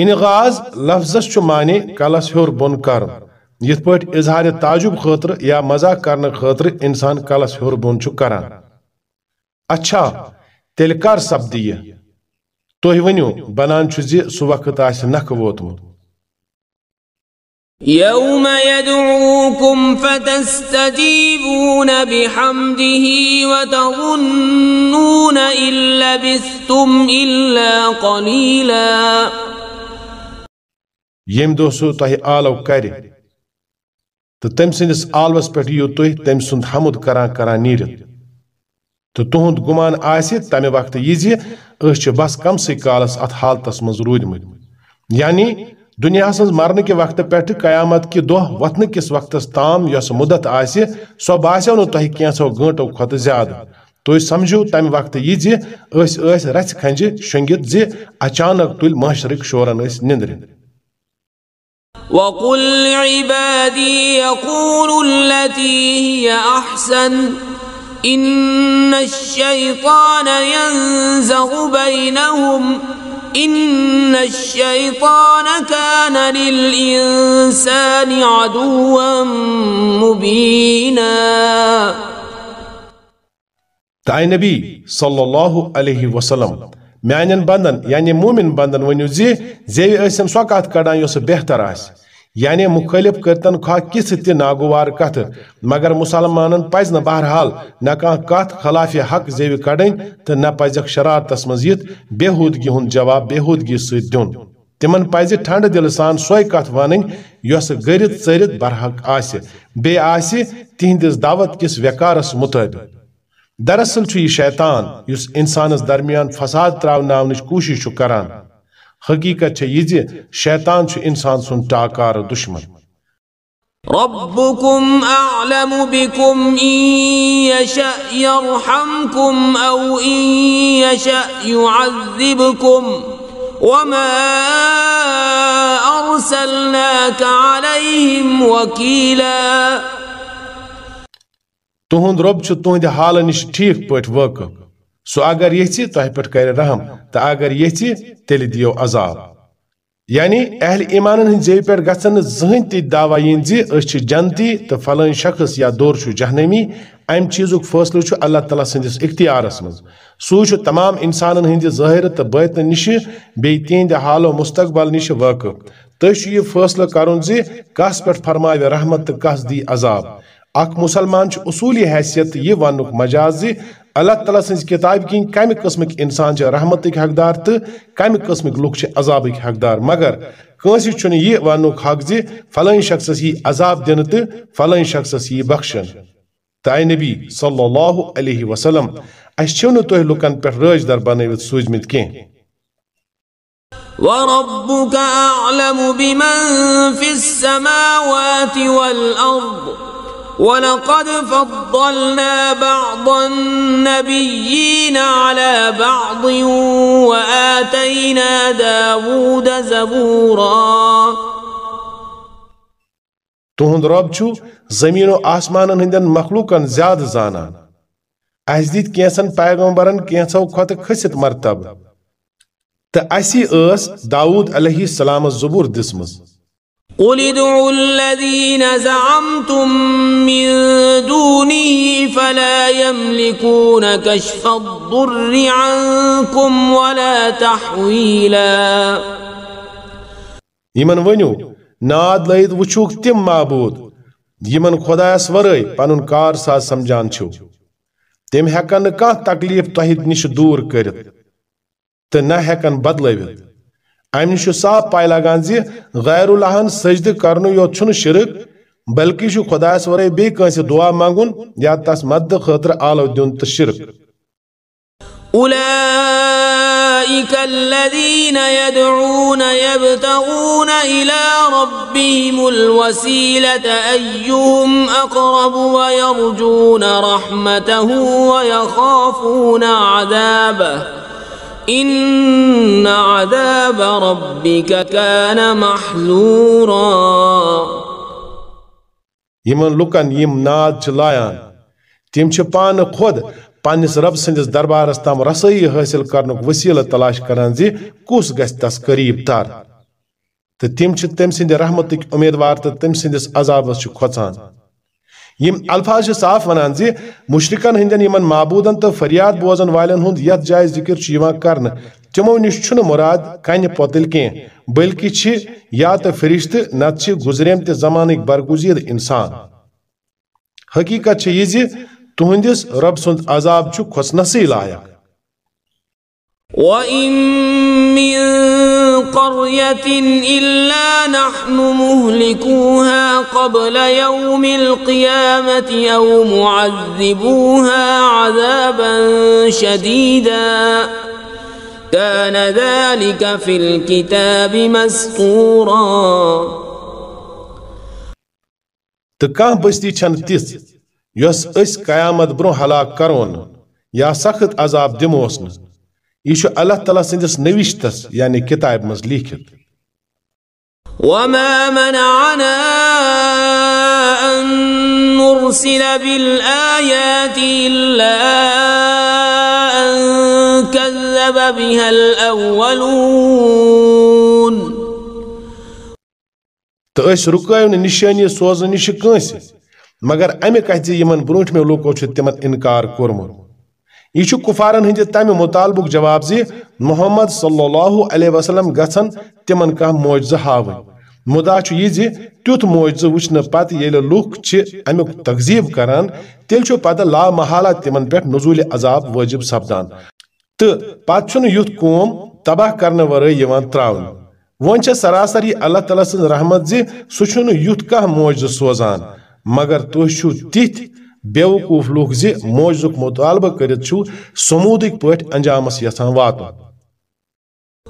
انغاز لفظس چھُ معنی کلس ہیوٚر بۄن کرُن یِتھ پٲٹھۍ اظہار تعجب خٲطرٕ یا مزاق کرنہٕ خٲطرٕ انسان کلس ہیوٚر بۄن چھُ کران۔ اچھا تیل کر سپدِ یہِ تُہۍ ؤنِو بنان چھُ زِ سُہ وقت آسہِ نکھٕ ووتمُت يوم يدعوكم فتستجيبون بحمده وتظنون إن لبثتم إلا قليلا يم دۄہ سُہ تۄہہِ آلو کرِ تہٕ تٔمۍ سٕنٛدِس آلوس پٮ۪ٹھ یِیو تُہۍ تٔمۍ سُنٛد حمد کران کران نیٖرِتھ تو تہد گمان آمہ وقت یہ زی بس کم سی کالس ات حالتس مز رودمت یعنی دنیا ہز مرنے کے وقت پہ قیامت کہ دہ وتن کس وقت تام یس مدت آسہ سو باسو نو تہ کینچو گنٹو کھت زیادہ تھی سمجھو تمہ وقت یہ زی رچ کھنجہ شنگت زی اچانک تل معاشرک شورن اس نندر إن الشيطان ينزغ بينهم. إن الشيطان كان للإنسان عدوا مبينا. تعالى نبي صلى الله عليه وسلم. میانن بندن یعنی مومن بندن ونیو زی زیوی ٲسِم سۄ کتھ کڑان یعنی مخالف کرتن خواہ کس تہ ناگوار کت مگر مسلمانن پز نہ بہرحال نہ کان کت خلاف حق زیو کڑن تو نہ پزک شرارتس مز یت بےحودگی ہند جواب بےحودگی ست دین۔ تمن پز ٹھنڈ دل سان سوے کت ون یس گرت ژرت برحق آس بے تہندس دعوت کس وقارس مطابق دراصل یہ شیطان اس انسانس درمیان فساد تراوناونچ کوشش کران۔ حقیقت چھے یہ شیطان چھو انسان سن ٹاکار دشمن۔ ربكم أعلم بكم إن يشأ يرحمكم أو إن يشأ يعذبكم وما أرسلناك عليهم وكيلا تهند رب چھُ تُہنٛدِ حالہٕ نِش ٹھیٖک پٲٹھۍ وٲقف سو اگر یژھِ تۄہہِ پٮ۪ٹھ کر رحم تہٕ اگر یژھِ تیٚلہِ دیو عذاب۔ یعنی اہل ایمان ہٕنٛدِ زیٚوِ پٮ۪ٹھ گژھن نہٕ زٕہٕنۍ تہِ دعوا یِن زِ أسۍ چھِ جنتی تہٕ فلٲنۍ شخص یا دور چھُ جہنمی، امہِ چیٖزُک فٲصلہٕ چھُ اللہ تعالیٰ سندس اختیارس منٛز۔ سُے چھُ تمام اِنسانن ہٕنٛدِ ظاہر تہٕ بٲطنہٕ نِشہِ بیٚیہِ تِہنٛدِ حال و مستقبل نِشہِ وٲقف تٔتھۍ یہ یہِ کرن کرُن زِ کس پٮ۪ٹھ فرماوِ رحمت تہٕ کس دی عذاب۔ اکھ مسلمان چھُ اصوٗلی حیثیت یہ وننُک مجاز اللہ تعالیٰ سن کتاب کن کم قسمک انسان رحمت حقدار تو کم قسمک لوگ عذاب حقدار؟ مگر کنس یہ ون حق زی فلن شخصس یہ عذاب دن تو فلن شخصس یہ بخشن۔ تائ نبی صلی اللہ علیہ وسلم اچھو تہ لکن پہ راج در بن سوزمت کی وربك أعلم بمن في السماوات والأرض ولقد فضلنا بعض النبيين على بعض وآتينا داود زبورا. تهند رب چھو زمین و آسمانن ہندن مخلوقن زیاد زانان۔ اس دیت کینسن پیغمبرن کینسو کھت کھسیت مرتب۔ تہ اسی اس داود علیہ السلام زبور دسمز قل ادعوا الذين زعمتم من دونه فلا يملكون كشف الضر عنكم ولا تحويلا يمن ونيو ناد لید وچوک تم معبود. یمن خدایس ورٲے پنن کار ساز سمجھان چھو تم ہیکن کانٛہہ تکلیف تۄہہِ نِش دوٗر کٔرِتھ تہٕ نہ ہیکن بدلٲوِتھ ام نش صاف پائی لگان زی غیر اللہ سجد کرنو یوت چھن شرک بلکہ چھ خدایس ورے بی کنس دعا مانگن، یا تس مد خاطر آلو دیون تو شرک۔ أولئك الذين يدعون يبتغون إلى ربهم الوسيلة أيهم أقرب ويرجون رحمته ويخافون عذابه إن عذاب ربك كان محذورا. يمن لوكان يم ناد چلايان تم چھ پان خود پنس رب سندس دربارس تام رسائی حاصل کرنک وسیلہ تلاش کران زی کس گژھِ تس قریب تر تہٕ تم چھِ تٔمۍ سٕنٛدِ رحمتٕکۍ اُمیدوار تہٕ تٔمۍ سٕنٛدِس عذابس چھِ کھۄژان یم الفاظ صاف ونان زی مشرکن ہندین یمن معبودن تو فریاد بوزن والن ہند یت جائے ذکر یوان کرن۔ تمو نش چھن مراد کن پوتل کی بلکہ چھ یا تو فرشت نت چھ گزریم تے زمانک برگزید انسان۔ حقیقت چھ یہ زی، تہندس رب سند عذاب چھ کھسنسی لائق وَإِن مِّن قَرْيَةٍ إِلَّا نَحْنُ مُهْلِكُوهَا قَبْلَ يَوْمِ الْقِيَامَةِ أَوْ مُعَذِّبُوهَا عَذَابًا شَدِيدًا. كَانَ ذَلِكَ فِي الْكِتَابِ مَسْطُورًا کانٛہہ بستی چھنہٕ تِژھ یۄس أسۍ قیامت برونٛہہ ہلاک کرون یا سخت عذاب دِموس. نہٕ یہ اللہ تعالیٰ سندس نوشتس یعنی کتاب مز لیکھت وما منعنا أن نرسل بالآيات إلا أن كذب بها الأولون تو اس رکایو نشانی سوزن نش کانسی مگر امہ کتھ یمن برونٹ میں لوکو چھ تمن انکار کورمت یہ کفارن ہند تمہ مطالبک جواب زی، محمد صلی اللہ علیہ وسلم گھن تمن کھانا معجزہ ہاون مدا یہ زی تیت معجزہ وچھنے پتہ یل لوک امیک تقزیب کران، تیل پتہ لا محالہ تمن پہ نزول عذاب واجب سپدان۔ تو پتہ یت قوم تباہ کرنے ورائے تراؤن ون سراسر یہ اللہ تعالیٰ سن رحمت زی، سہ یت کھانا معجزہ سوزان۔ مگر تھی تتھ لوگ زی موجزک مطالبہ کرت چھو سمودک پٹ انجامس یسان واتو.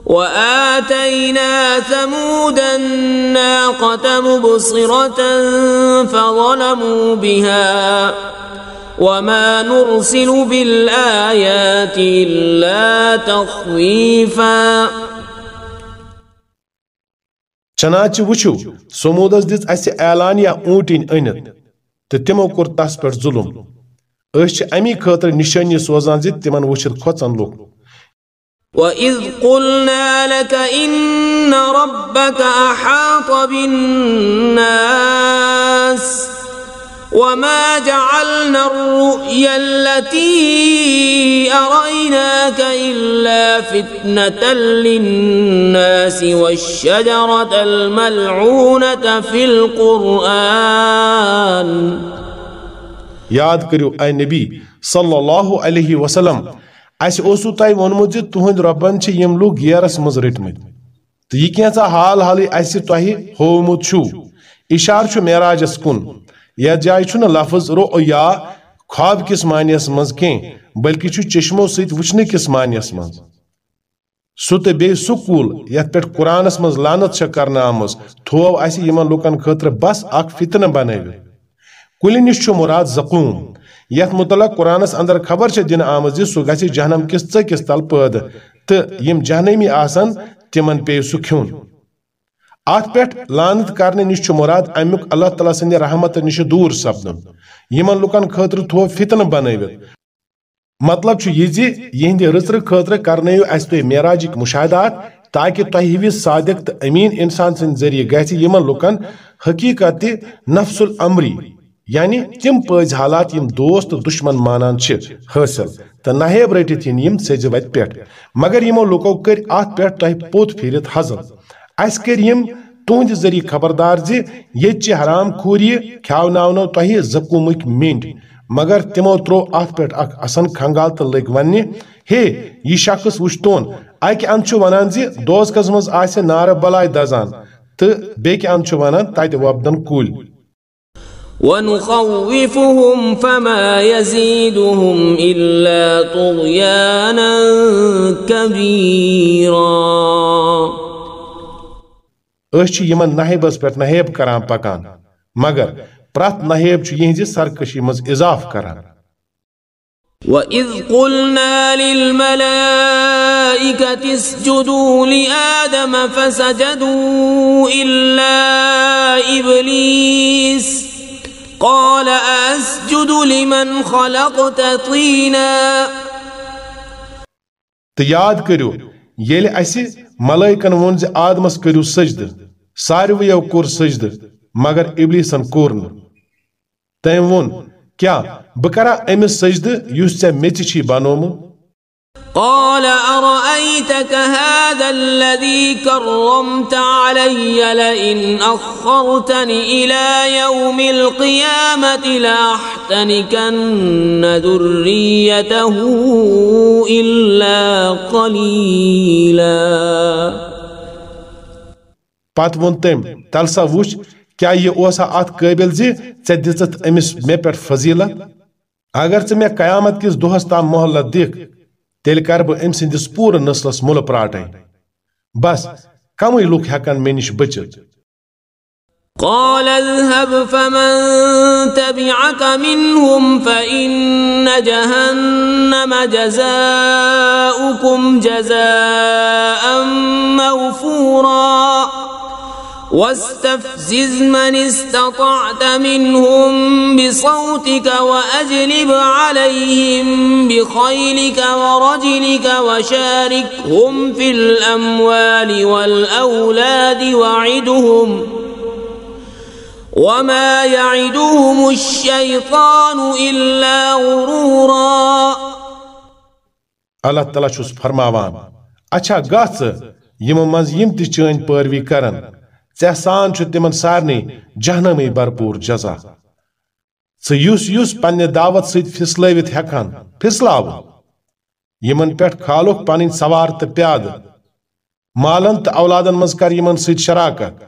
وآتينا ثمود الناقة مبصرة فظلموا بها وما نرسل بالآيات إلا تخويفا. چنانچہ وچھو سمودس دِژ اسہِ اعلان یا اونٹِنۍ أنِتھ تو تمو کور تس پہ ظلم امی خاطر نشانی سوزان زی تمن وچھت کھوچن لوگ وإذ قلنا لك إن ربك أحاط بالناس وما جعلنا الرؤيا التي أريناك إلا فتنة للناس والشجرة الملعونة في القرآن. یاد کٔرِو اے نبی صلی اللہ علیہ وسلم اس أوسو تۄہہِ ووٚنمُت زِ تُہنٛدۍ رۄبن چھِ یِم لوٗکھ گیرس منٛز رٔٹمٕتۍ تہٕ یہِ کینٛژھا حال حالٕے اسہِ تۄہہِ ہوومُت چھُو اِشارٕ چھُ معراجس کُن یتھ جایہِ چھُنہٕ لفظ رؤیا خواب کِس معنیس منٛز کینٛہہ بلکہِ چھُ چشمو سۭتۍ وٕچھنہٕ کِس معنیس منٛز۔ سُہ تہٕ بیٚیہِ سُہ کُل یتھ پٮ۪ٹھ قرآنس منٛز لانت چھےٚ کرنہٕ آمٕژ تھوو اسہِ یِمن لُکن خٲطرٕ بس اکھ فتنہٕ بنٲوِتھ کُلہِ نِش چھُ مُراد زقوٗم یتھ متعلق قرآنس اندر خبر چھےٚ دِنہٕ آمٕژ زِ سُہ گژھِ جہنم کِس ژٔکِس تل پٲدٕ تہٕ یِم جہنمی آسن تِمن پیٚیہِ سُہ کھیوٚن ات پٮ۪ٹھ لانت کرنہٕ نِش چھُ مُراد امیُک اللہ تعالیٰ سٕنٛدِ رحمت نِش دوٗر سپدُن۔ یِمن لُکن خٲطرٕ تھوو فتنہٕ بنٲوِتھ۔ مطلب چھُ یہِ زِ یِہنٛدِ رٕژرٕ خٲطرٕ کرنٲیِو اسہِ تُہۍ معراجٕکۍ مُشاہدات تاکہِ تۄہہِ ہِوِ صادق تہٕ أمیٖن اِنسان سٕنٛدِ ذٔریعہٕ گژھِ یِمن لُکن حقیٖقت تہِ نفس الامری یعنی تِم پٔزۍ حالات یِم دوست تہٕ دُشمن مانان چھِ حٲصِل تہٕ نصیحت رٔٹِتھ یِن یِم سیٚزِ وتہِ پٮ۪ٹھ۔ مگر یِمو لُکو کٔرۍ اتھ پٮ۪ٹھ تۄہہِ پوٚت پھیٖرِتھ حضر اس کریم تہند ذریعہ خبردار زی یچ حرام خوری کھیاوناونو تہی زکومک مینڈ۔ مگر تمو ترو ات پہ اخ اصن کھنگال تو لگ ون ہے یہ شخص وشتون اکہ اند ونان زی دوزکس مز آسہ نار بلائے دزان تو بیک اند ونان تتہ وبدن کل۔ ونخوفهم فما يزيدهم إلا طغيانا كبيرا۔ یِمن نہیبس پٮ۪ٹھ نہیب کران پکان مگر پرٛٮ۪تھ نہیب چھُ یِہنٛزِ سرکشی منٛز اضافہٕ کران۔ وإذ قلنا للملائكة اسجدوا لآدم فسجدوا إلا إبليس قال أسجد لمن خلقت طينا تہٕ یاد کٔرِو ییٚلہِ اَسہِ ملٲیکن ووٚن زِ آدمس کٔرِو سجدٕ کوٚر سجدٕ مگر ابلیسن کوٚر نہٕ۔ تٔمۍ ووٚن کیٛاہ بہٕ کرا أمِس سجدٕ یُس ژےٚ میٚژِ چھی بنوومُت قال أرأيتك هذا الذي كرمت علي لئن أخرتني إلى يوم القيامة لأحتنكن ذريته إلا قليلا. پتہٕ ووٚن تٔمۍ تل سا وٕچھ کیٛاہ یہِ اوسا اتھ قٲبِل زِ ژےٚ دِژٕتھ أمِس مےٚ پٮ۪ٹھ فضیٖلت اگر ژٕ مےٚ قیامت کِس دۄہس تام مۄہلت دِکھ تیٚلہِ کر بہٕ أمۍ سٕنٛدِس پوٗرٕ نسلس مُلہٕ پراٹے بس کمٕے لُکھ ہٮ۪کن مےٚ نِش بٔچِتھ قال اذهب فمن تبعك منهم فإن جهنم جزاؤكم جزاء موفورا واستفزز من استطعت منهم بصوتك وأجلب عليهم بخيلك ورجلك وشاركهم في الأموال والأولاد وعدهم وما يعدهم الشيطان إلا غرورا. اللہ تعالیٰ چھُس فرماوان اچھا گژھ یِمو منٛز یِم تہِ کرن ژحسان تمن سارے جہنمی بھرپور جزا یس یس دعوت ست پھسلوت ہیکان پھسلا یمن پہ کھالک پن سوار تو پیاد مالن تو اولادن مز کر ست شراکت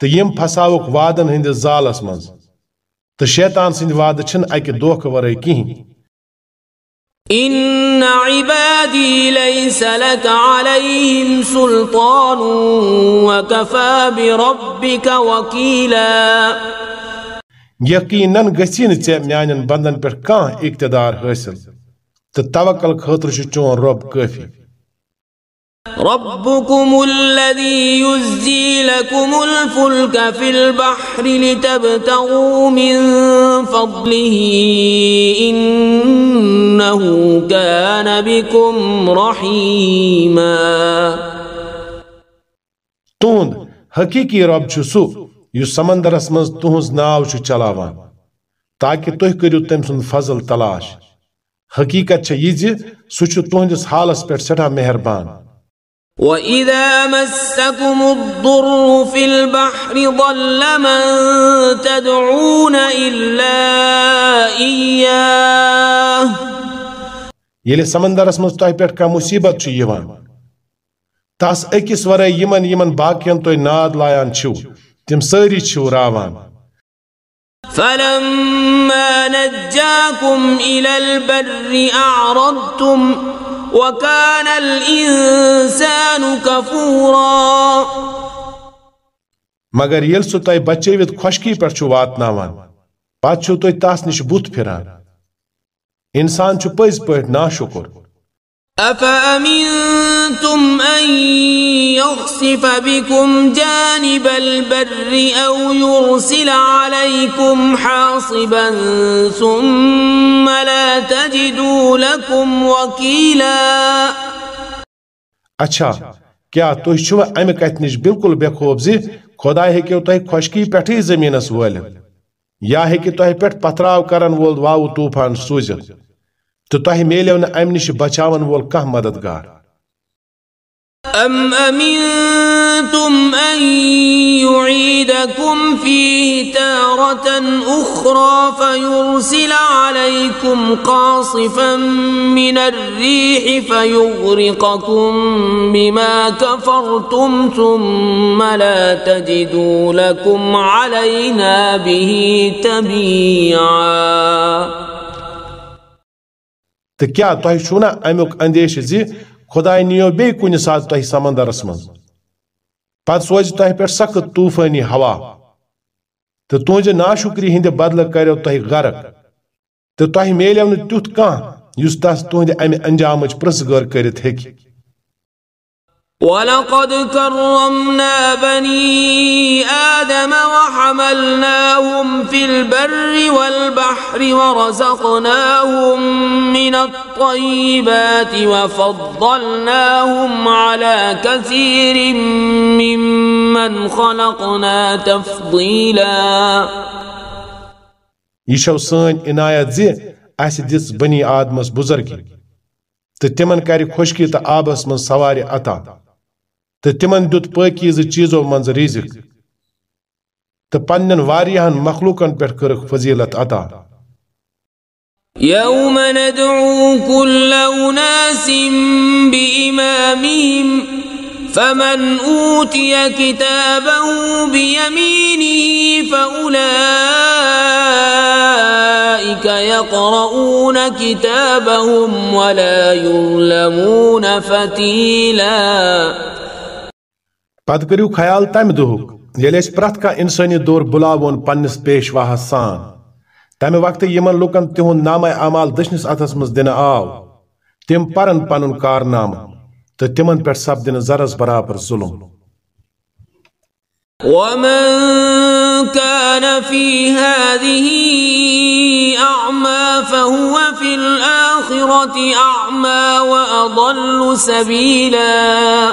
تو یم پھساوک وادن ہندس زالس مز تو شیطان سند وعدہ چھ اکہ دھوکہ ورے کہین إن عبادي ليس لك عليهم سلطان وكفى بربك وكيلا. یقینن گژھی نہٕ ژےٚ بندن پٮ۪ٹھ کانٛہہ اقتدار حٲصِل. تہٕ توکل خٲطرٕ چھُ چون رۄب کٲفی ربكم الذي يزجي لكم الفلك في البحر لتبتغوا من فضله إنه كان بكم رحيما. تہنٛد حقیقی رب چھُ سُہ یُس سمندرس منٛز تُہنٛز ناو چھُ چلاوان. تاکہ تُہۍ کٔرِو تٔمۍ فضل تلاش. حقیقت چھےٚ یہِ زِ سُہ چھُ تُہنٛدِس حالس پٮ۪ٹھ سٮ۪ٹھاہ مہربان. وإذا مسكم الضر في البحر ضل من تدعون إلا إياه ییٚلہِ سمندرس منٛز تۄہہِ پٮ۪ٹھ کانٛہہ مُصیبت چھُ یِوان تس أکِس ورٲے یِمن یِمن باقین تُہۍ ناد لایان چھِو تِم سٲری چھِو راوان. فلما نجاكم إلى البر أعرضتم وَكَانَ الْإِنسَانُ كَفُورًا. مگر یل سو تای بچے ویت خوشکی پر چھو واتناوان پات چھو توی تاس نش بوت پھران۔ انسان چھو پز پہت ناشکر۔ أفأمنتم أن يخسف بكم جانب البر أو يرسل عليكم حاصبا ثم لا تجدوا لكم وكيلا؟ أچھا کیا تُہۍ چھُوا امہِ کتھِ نِش بالکل بے خوف زِ خۄداے ہیٚکِو تۄہہِ خۄشکی پٮ۪ٹھٕے زٔمیٖنس وٲلِتھ یا ہیٚکہِ تۄہہِ پٮ۪ٹھ پتھراو کرن وول واوٕ طوٗفان سوٗزِتھ تو تۄہہِ میلیو نہٕ امہِ نِش بچاون وول کانٛہہ مددگار. أم أمنتم أن يعيدكم فيه تارة أخرى فيرسل عليكم قاصفا من الريح فيغرقكم بما كفرتم ثم لا تجدوا لكم علينا به تبيعا. تو کیا تہ چھونا امیک اندیش زی خدا نیو بی کن سات تہ سمندرس من پتہ سوز تہ پہ سخت طوفانی ہوا تو تہذ ناشکری ہند بدلہ کرو تہ غرق تو تہ ملو نت کان اس تس تہد امہ انجام پرس گر کرت ہیکہ ولقد كرمنا بني آدم وحملناهم في البر والبحر ورزقناهم من الطيبات وفضلناهم على كثير ممن خلقنا تفضيلا. چھو سٲنۍ عنایت زِ اسہِ دِژ بنی آدمس بُزرگی تہٕ تِمن کرِ خۄشکی تہٕ آبس منٛز تمن دیت پاکیز چیزو منز رزق تو پنن واریاہن مخلوقن پہ کرک فضیلت عطا يوم ندعو كل أناس بإمامهم فمن أوتي كتابه بيمينه فأولئك يقرؤون كتابهم ولا يظلمون فتيلاً پت کرو خیال تم دہک یل پریت کھانا انسانی دور بلاون پنس پیشواہس سان۔ تمہ وقت یمن لکن تہد نامہ عمال دشنس اتس مز دن آو۔ تم پرن پن کارنامہ تو تمن پہ سپدن زرس برابر ظلم۔ ومن كان في هذه أعمى فهو في الآخرة أعمى وأضل سبيلاً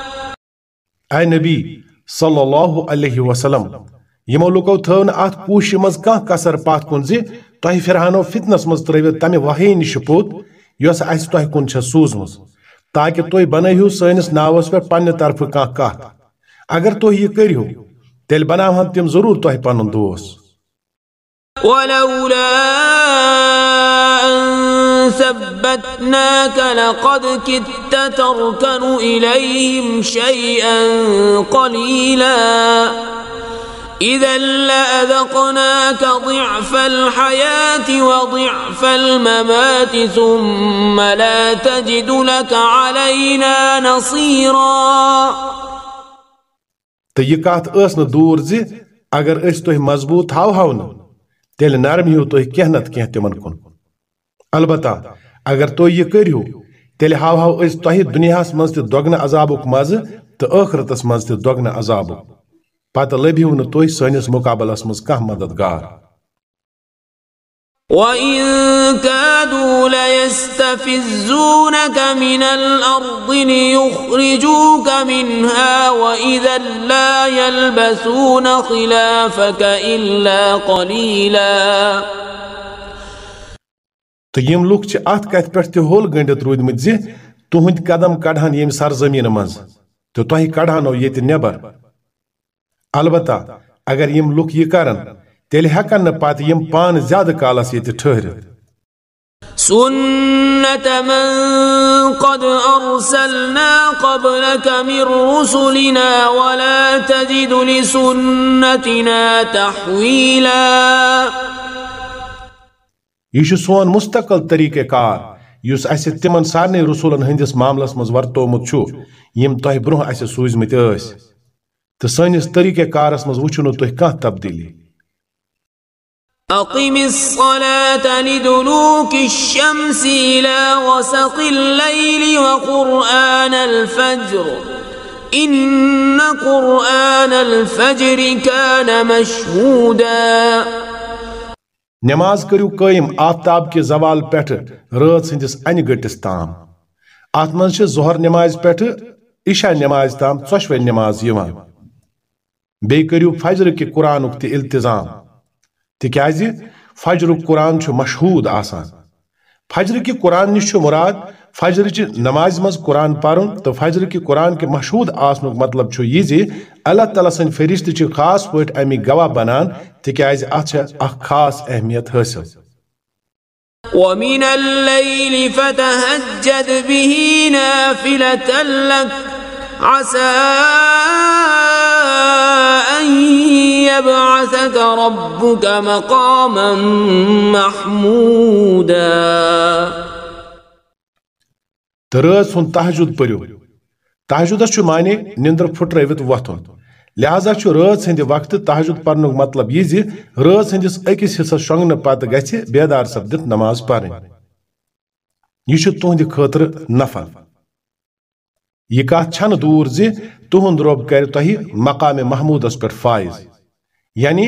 اے نبی صلی اللہ علیہ وسلم، یمو لوکو تھو نہ ات پوشہِ منٛز کانٛہہ کسر پتھ کُن زِ تۄہہِ پھرہانو فتنس منٛز ترٲوِتھ تمہِ وحی نِش پوٚت یۄس اسہِ تۄہہِ کُن چھےٚ سوٗزمٕژ تاکہِ تُہۍ بنٲیِو سٲنِس ناوس پٮ۪ٹھ پننہِ طرفہٕ کانٛہہ کتھ اگر تُہۍ یہِ کٔرِو تیٚلہِ بناوہن تِم ضروٗر تۄہہِ پنُن دوس۔ ولولا أن ثبتناك لقد كدت تركن إليهم شيئا قليلا. إذا لأذقناك ضعف الحياة وضعف الممات ثم لا تجد لك علينا نصيرا. تو یہ کت ٲس نہٕ دوٗر زِ اگر أسۍ تۄہہِ مضبوٗط تھاوہو نہٕ تیٚلہِ نرمہِو تُہۍ کینٛہہ نتہٕ کینٛہہ تِمن کُن البتہ اگر تُہۍ یہِ کٔرِو تیٚلہِ ہاوہو أسۍ تۄہہِ دُنیاہس منٛز تہِ دۄگنہٕ عذابُک مزٕ تہٕ ٲخرتس منٛز تہِ دۄگنہٕ عذابُک۔ پتہٕ لٔبِو نہٕ تُہۍ سٲنِس مُقابلس منٛز کانٛہہ مددگار۔ وإن كادوا ليستفزونك من الأرض ليخرجوك منها وإذا لا يلبثون خلافك إلا قليلا۔ تہٕ یِم لُکھ چھِ اتھ کتھِ پٮ۪ٹھ تہِ ہول گٔنڈِتھ روٗدمٕتۍ زِ تُہنٛدۍ قدم کڑہن ییٚمہِ سرزمیٖنہِ منٛز تہٕ تۄہہِ کڑہنو ییٚتہِ نٮ۪بر البتہ اگر یِم لُکھ یہِ کرن تیٚلہِ ہٮ۪کن نہٕ پتہٕ یِم پانہٕ زیادٕ کالس ییٚتہِ ٹھہرِتھ سنة من قد أرسلنا قبلك من رسلنا ولا تجد لسنتنا تحويلا یہ سون مستقل طریقہ کار یُس اسہِ تِمن سارنٕے رسوٗلن ہٕنٛدِس معاملس منٛز ورتومُت یِم تۄہہِ برٛونٛہہ اسہِ سوٗزمٕتۍ ٲسۍ تہٕ سٲنِس طریقہ کارس منٛز وٕچھو نہٕ تُہۍ کانٛہہ تبدیٖلی أقم الصلاة لدلوك الشمس إلى غسق الليل وقرآن الفجر. إن قرآن الفجر كان مشهودا. نماز کرو قائم آفتاب کے زوال پہ رات ہٕنٛدِس انہِ گٹس تام۔ ات منٛز ظہر نماز پہ عشا نماز تام ژۄشوے نماز بی کرو فجر کہِ قرآن تہ التزام تِکیٛازِ فجرُک قرآن مشہود آسان۔ فجر کہِ قرآن نش مراد مُراد فجرٕچہِ نمازِ منٛز قرآن پرُن تہٕ فجر کہِ قرآن کہِ مشہوٗد آسنُک مطلب چھُ یہِ زِ اللہ تعالیٰ سٕنٛدۍ فرشتہٕ چھِ خاص پٲٹھۍ اَمِکۍ گواہ بنان، تِکیٛازِ اتھ چھےٚ اکھ خاص اہمیت حٲصِل۔ ومن الليل فتهجد به نافلة لك، عسى أن يبعثك ربك مقاما محمودا۔ تہٕ رٲژ ہُنٛد تہجُد پٔرِو۔ تہجُدس معنی نِندر پھُٹرٲوِتھ وۄتھُن۔ لہذا چھُ رٲژ ہٕنٛدِ وقتہٕ تہجُد پرنُک مطلب یہِ زِ رٲژ ہٕنٛدِس أکِس حِصس شۄنٛگنہٕ پتہٕ گژھِ بیدار سپدِتھ نماز پرٕنۍ۔ یہِ چھُ تُہنٛدِ خٲطرٕ نفل یہ کتھ چھنہٕ دوٗر زِ تُہُنٛد رۄب کرِ تۄہہِ مقام محموٗدس پٮ۪ٹھ فٲیض یعنی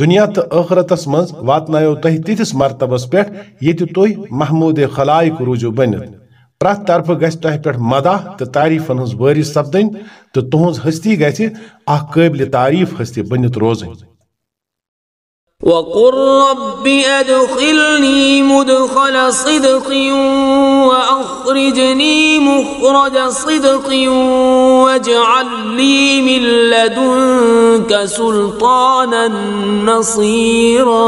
دنیا تہٕ ٲخرتس منٛز واتنایو تۄہہِ تِتھِس مرتبس پٮ۪ٹھ ییٚتہِ تُہۍ محموٗد خلائق روٗزِو بٔنِتھ۔ پرٛٮ۪تھ طرفہٕ گژھِ تۄہہِ پٮ۪ٹھ مداح تہٕ تعریٖفن ہٕنٛز وٲرِث سپدٕنۍ تہٕ تُہنٛز ہستی گژھِ اکھ قٲبلِ تعریٖف ہستی بٔنِتھ روزٕنۍ۔ وقل رب أدخلني مدخل صدق وأخرجني مخرج صدق واجعل لي من لدنك سلطانا نصيرا۔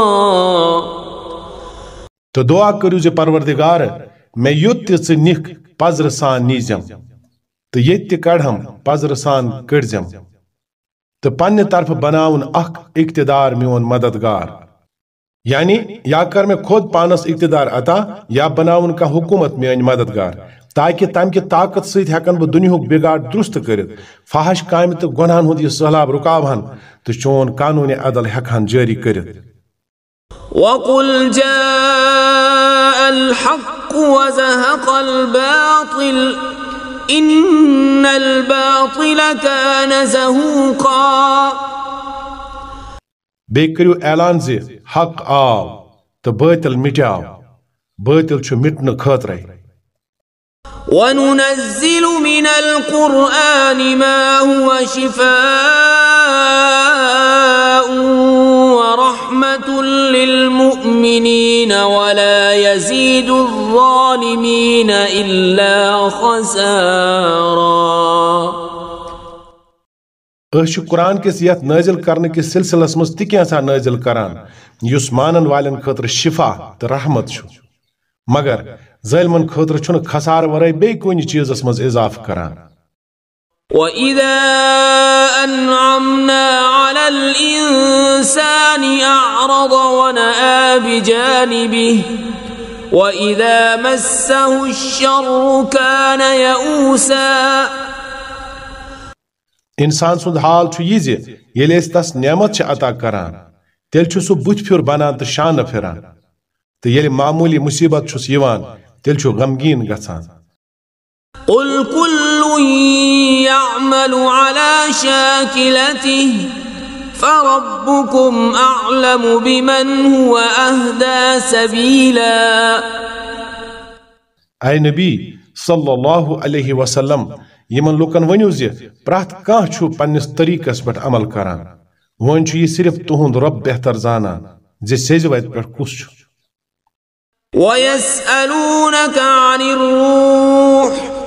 تہٕ دعا کٔرِو زِ پروردگار میں یوت تژ نک پزر سان نیزم تو یہ کڑم پزر سان کڑزم تو پنہ طرف بناون اخ اقتدار میون مددگار یعنی یا کر میں خود پانس اقتدار عطا یا بناون کا حکومت میان مددگار تاکہ تم کی طاقت سیت ہیکن بہ دنیا بگاڑ درست کرت فحش کامہ تو گناہن ہند یہ سیلاب رکاوان تو چون قانون عدل ہیکان جاری کرت وقل جاء الحق وزهق الباطل إن الباطل كان زهوقا. کٔرِو اعلان زِ حق آو تہٕ بٲتل مِٹیاو بٲتل چھُ مٹنہٕ خٲطرے وننزل من القرآن ما هو شفاء. للمؤمنين ولا يزيد الظالمين إلا خسارا أش قرآن کس يت نازل کرنے كس سلسلس سمس تكي أسا نازل کران۔ يس مانن والن خطر شفا رحمت شو۔ مگر ظلمن خطر چھن خسار ورائے بے کونی چیزس مز اضاف کران۔ وإذا أنعمنا على الإنسان أعرض ونأى بجانبه وإذا مسه الشر كان يئوسا إنسان سُنٛد حال چھُ یہِ زِ ییٚلہِ أسۍ تس نعمت چھِ عطا کران. تیٚلہِ چھُ سُہ بُتھِ پھیُر بنان تہٕ شانہٕ پھِران تہٕ ییٚلہِ معموٗلی مُصیبت چھُس یِوان تیٚلہِ چھُ غمگیٖن گژھان كل يعمل على شاكلته فربكم أعلم بمن هو أهدى سبيلا. اے نبی صلی اللہ علیہ وسلم یمن لوکن ؤنِو زِ پرٛٮ۪تھ کانٛہہ چھُ پننِس طریٖقس پٮ۪ٹھ عمل کران وۄنۍ چھُ یہِ صرف تُہُنٛد رۄب بہتر زانان زِ سیٚزِ وتہِ پٮ۪ٹھ کُس چھُ ويسألونك عن الروح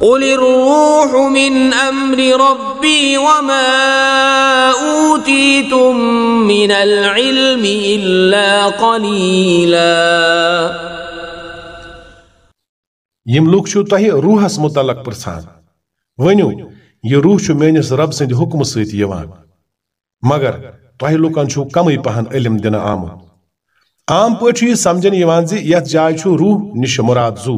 قل الروح من أمر ربي وما أوتيتم من العلم إلا قليلا. یم لوک چھو تۄہہِ روحس متعلق پرژھان ؤنِو یہِ روح چھُ میٲنِس رب سٕنٛدِ حُکمہٕ سۭتۍ یِوان مگر تۄہہِ لُکن چھُ کمٕے پہن علم دِنہٕ آمُت عام پٲٹھۍ چھُ یہِ سمجھن یِوان زِ یتھ جایہِ چھُ روح نِش مراد زو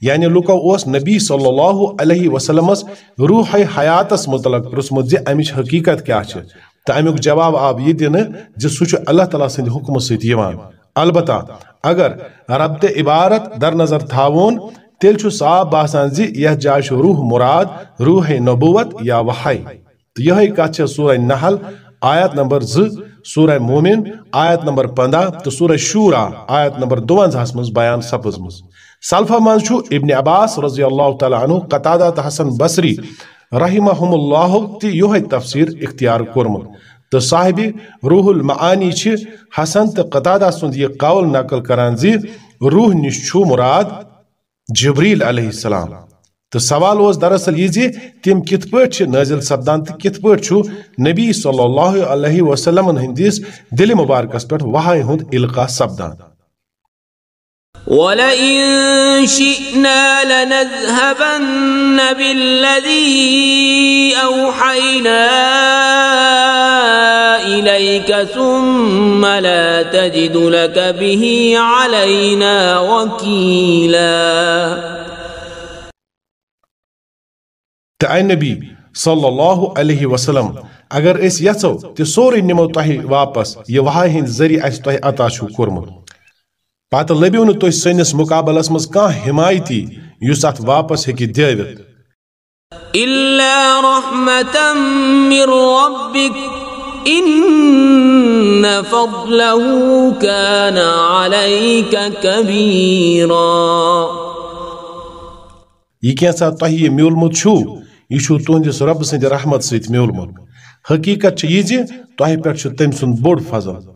یعنی لُکو اوس نبی صلی اللہ علیہ وسلمس روح حیاتس متعلق پرژھمُت زِ امِچ حقیقت کیاہ چھِ تہٕ امیُک جواب آو یہِ دِنہٕ زِ سُہ اللہ تعالیٰ سٕنٛدِ حُکمہٕ سۭتۍ یِوان البتہ اگر ربطِ عبارت در نظر تھاوون تیٚلہِ چھُ صاف باسان زِ یتھ جایہِ چھُ روح مراد، روح نبوت یا وحی۔ تہٕ یِہے کتھ چھےٚ سورہ نحل، آیت نمبر زٕ، سورہ مومن، آیت نمبر پندہ، تو سورہ شوریٰ، آیت نمبر دونزہس مز بیان سپزمز۔ سلفہ من ابن عباس رضی اللہ تعالی عنہ، قتادہ حسن بصری رحمہم اللہ تی یوہی تفسیر اختیار کورمت تو صاحب روح المعانی چھ، حسن تہ قتادہ سند یہ قول نقل کران زی، روح نش چھو مراد جبریل علیہ السلام۔ تو سوال اوس دراصل یہ زی، تم کت پٲٹھۍ چھِ نازل سپدان تو کت پٲٹھۍ چھُ نبی صلی اللہ علیہ وسلم ہندس دل مبارکس پٮ۪ٹھ وحی ہُنٛد القا سپدان۔ ولئن شئنا لنذهبن بالذي أوحينا إليك ثم لا تجد لك به علينا وكيلا. تہٕ اے نبی صلی اللہ علیہ وسلم اگر یژھو تہِ سورُے نِمو تۄہہِ واپس ہٕنٛدۍ ذٔریعہٕ اَسہِ تۄہہِ عطا چھُو کوٚرمُت پتہٕ لٔبِو نہٕ تُہۍ سٲنِس مُقابلس منٛز کانٛہہ حمایتی یُس اتھ واپس ہیٚکہِ دٲوِتھ یہِ کینٛژھا تۄہہِ یہِ میوٗلمُت چھُو یہ چھو تہندس رب سند رحمت ست میولمت حقیقت چھ یہ زِ تۄہہِ پٮ۪ٹھ چھُ تٔمۍ سُنٛد بوٚڑ فضل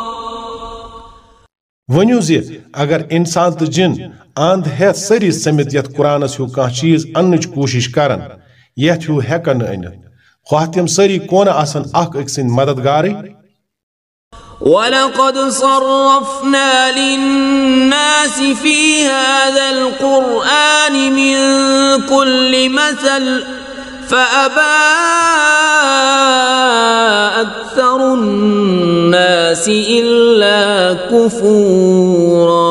ونیو زِ اگر انسان تہٕ جن آند ہیتھ سری سمت یتھ قرآنس ہیو کانٛہہ چیٖز اننٕچ کوٗشش کرن یتھ ہیو ہیکن نہٕ أنِتھ خواہ تِم سٲری کونہٕ آسن اکھ أکۍ سٕنٛدۍ مددگارٕے ولقد صرفنا للناس في هذا القرآن من كل مثل فأبى أكثر الناس إلا كفورا.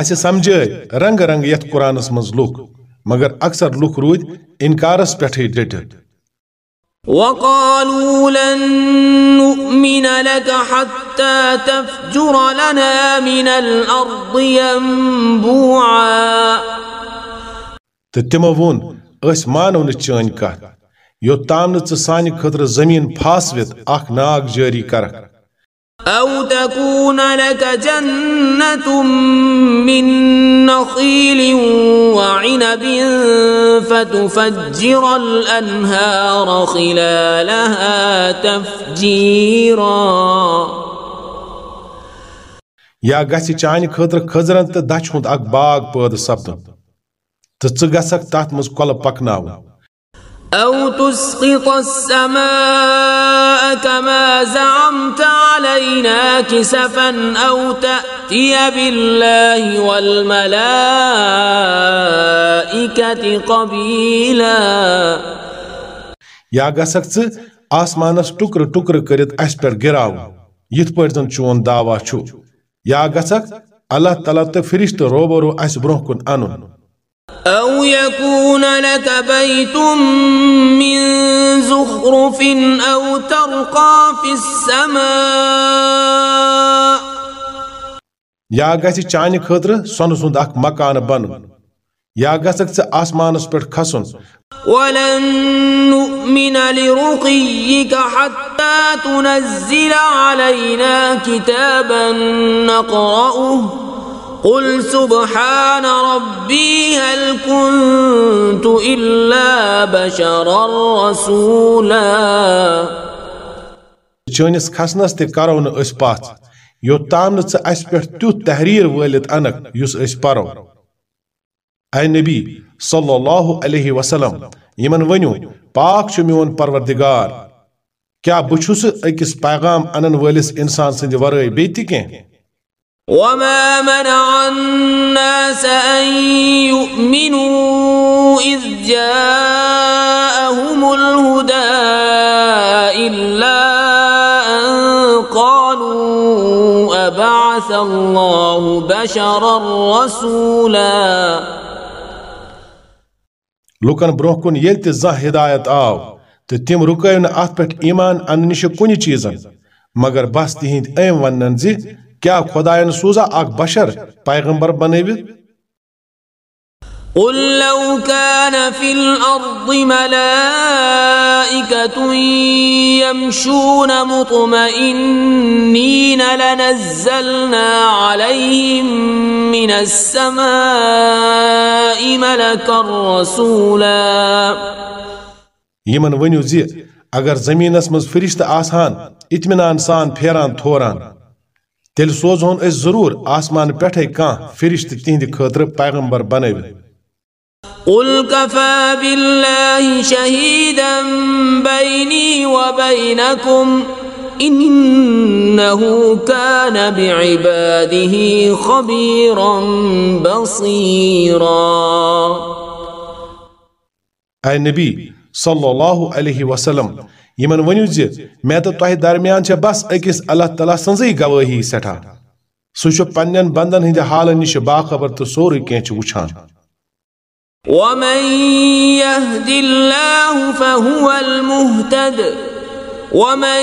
اسہِ سمجھٲے رنگ رنگ یتھ قرآنس منٛز لُکھ مگر اکثر لُکھ روٗدۍ انکارس پٮ۪ٹھٕے ڈٔٹِتھ وقالوا لن نؤمن لك حتى تفجر لنا من الأرض ينبوعا. تہٕ تِمو ووٚن أسۍ مانو چٲنۍ کتھ یوٚتام نہٕ ژٕ سانہِ خٲطرٕ زٔمیٖن پھاسوِتھ اکھ ناگ جٲری کرکھ أو تكون لك جنة من نخيل وعنب فتفجر الأنهار خلالها تفجيرا یا گژھِ چانہِ خٲطرٕ کھٔزرن تہٕ دچھ ہُنٛد اکھ باغ پٲدٕ سپدُن تہٕ ژٕ گژھکھ تتھ منٛز کۄلہٕ پکناوُن أو تسقط السماء كما زعمت علينا كسفا أو تأتي بالله والملائكة قبيلا یا گژھکھ ژٕ آسمانس ٹُکرٕ ٹُکرٕ کٔرِتھ اَسہِ پٮ۪ٹھ گِراوُن یِتھ پٲٹھۍ زن چون داوا چھُ یا گژھکھ اللہ تعالیٰ تہٕ فرشتہٕ روبرو اَسہِ برونٛہہ کُن اَنُن أو يكون لك بيت من زخرف أو ترقى في السماء یا گژھِ چانہِ خٲطرٕ سۄنہٕ سُنٛد اکھ مکانہٕ بنُن. یا گژھکھ ژٕ آسمانس پٮ۪ٹھ کھسُن. ولن نؤمن لرقيك حتى تنزل علينا كتابا نقرأه قل سبحان ربي هل كنت إلا بشرا رسولا. چٲنِس کھسنس تہِ کرو نہٕ أسۍ پژھ یوٚتام نہٕ ژٕ اَسہِ پٮ۪ٹھ تیُتھ تحریر وٲلِتھ انکھ یُس أسۍ پرو اے نبی صلی اللہ علیہ وسلم یمن ؤنِو پاک چھُ میون پروردگار کیٛاہ بہٕ چھُسہٕ أکِس پیغام انن وٲلِس انسان سٕنٛدِ ورٲے بیٚیہِ تہِ کینٛہہ وما منع الناس أن يؤمنوا إذ جاءهم الهدى إلا أن قالوا أبعث الله بشرا رسولا. کُن ییٚلہِ تہِ زانٛہہ ہدایت آو تہٕ تِم رُکٲو نہٕ اَتھ پٮ۪ٹھ ایٖمان اَننہٕ نِش کُنہِ چیٖزن مگر بس تِہنٛدۍ أمۍ ونن زِ کیا خدایَن سوزا اکھ بشر پیغمبر بنٲوِتھ قل لو كان في الأرض ملائكة يمشون مطمئنين لنزلنا عليهم من السماء ملكا رسولا. يمن ونیو زِ اگر زمینس منٛز فرشتہٕ آسان اطمینان سان پھیران تھوران تیل سوزون اس ضرور آسمان پیٹھے کان فرشت تیند خطر پیغمبر بنے بھی قل کفا باللہ شہیدا بینی و بینکم انہو کان بعباده خبیرا اے نبی صلی اللہ علیہ وسلم یمن ونیو زِ مےٚ تہٕ تۄہہِ درمیان چھےٚ بس أکِس اللہ تعالیٰ سٕنٛزٕے گوٲہی سٮ۪ٹھاہ سُہ چھُ پننٮ۪ن بندن ہٕنٛدِ حالن نِش باخبر تہٕ سورُے کینٛہہ چھُ وٕچھان۔ ومن يهد الله فهو المهتد ومن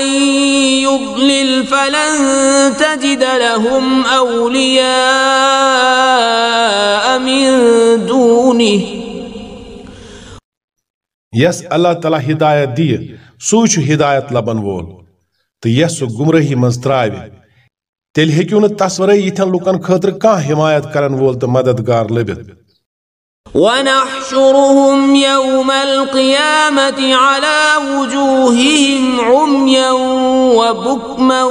يضلل فلن تجد لهم أولياء من دونه۔ يس الله تعالى هداية دي سو ہدایت لبن وول۔ تو یس سہ گمرہی مز تراوِ۔ تیل ہیکو نہ تصورے یتھن لکن خاطر کان حمایت کرن وول تو مددگار لبت ونحشرهم يوم القيامة على وجوههم عميا وبكما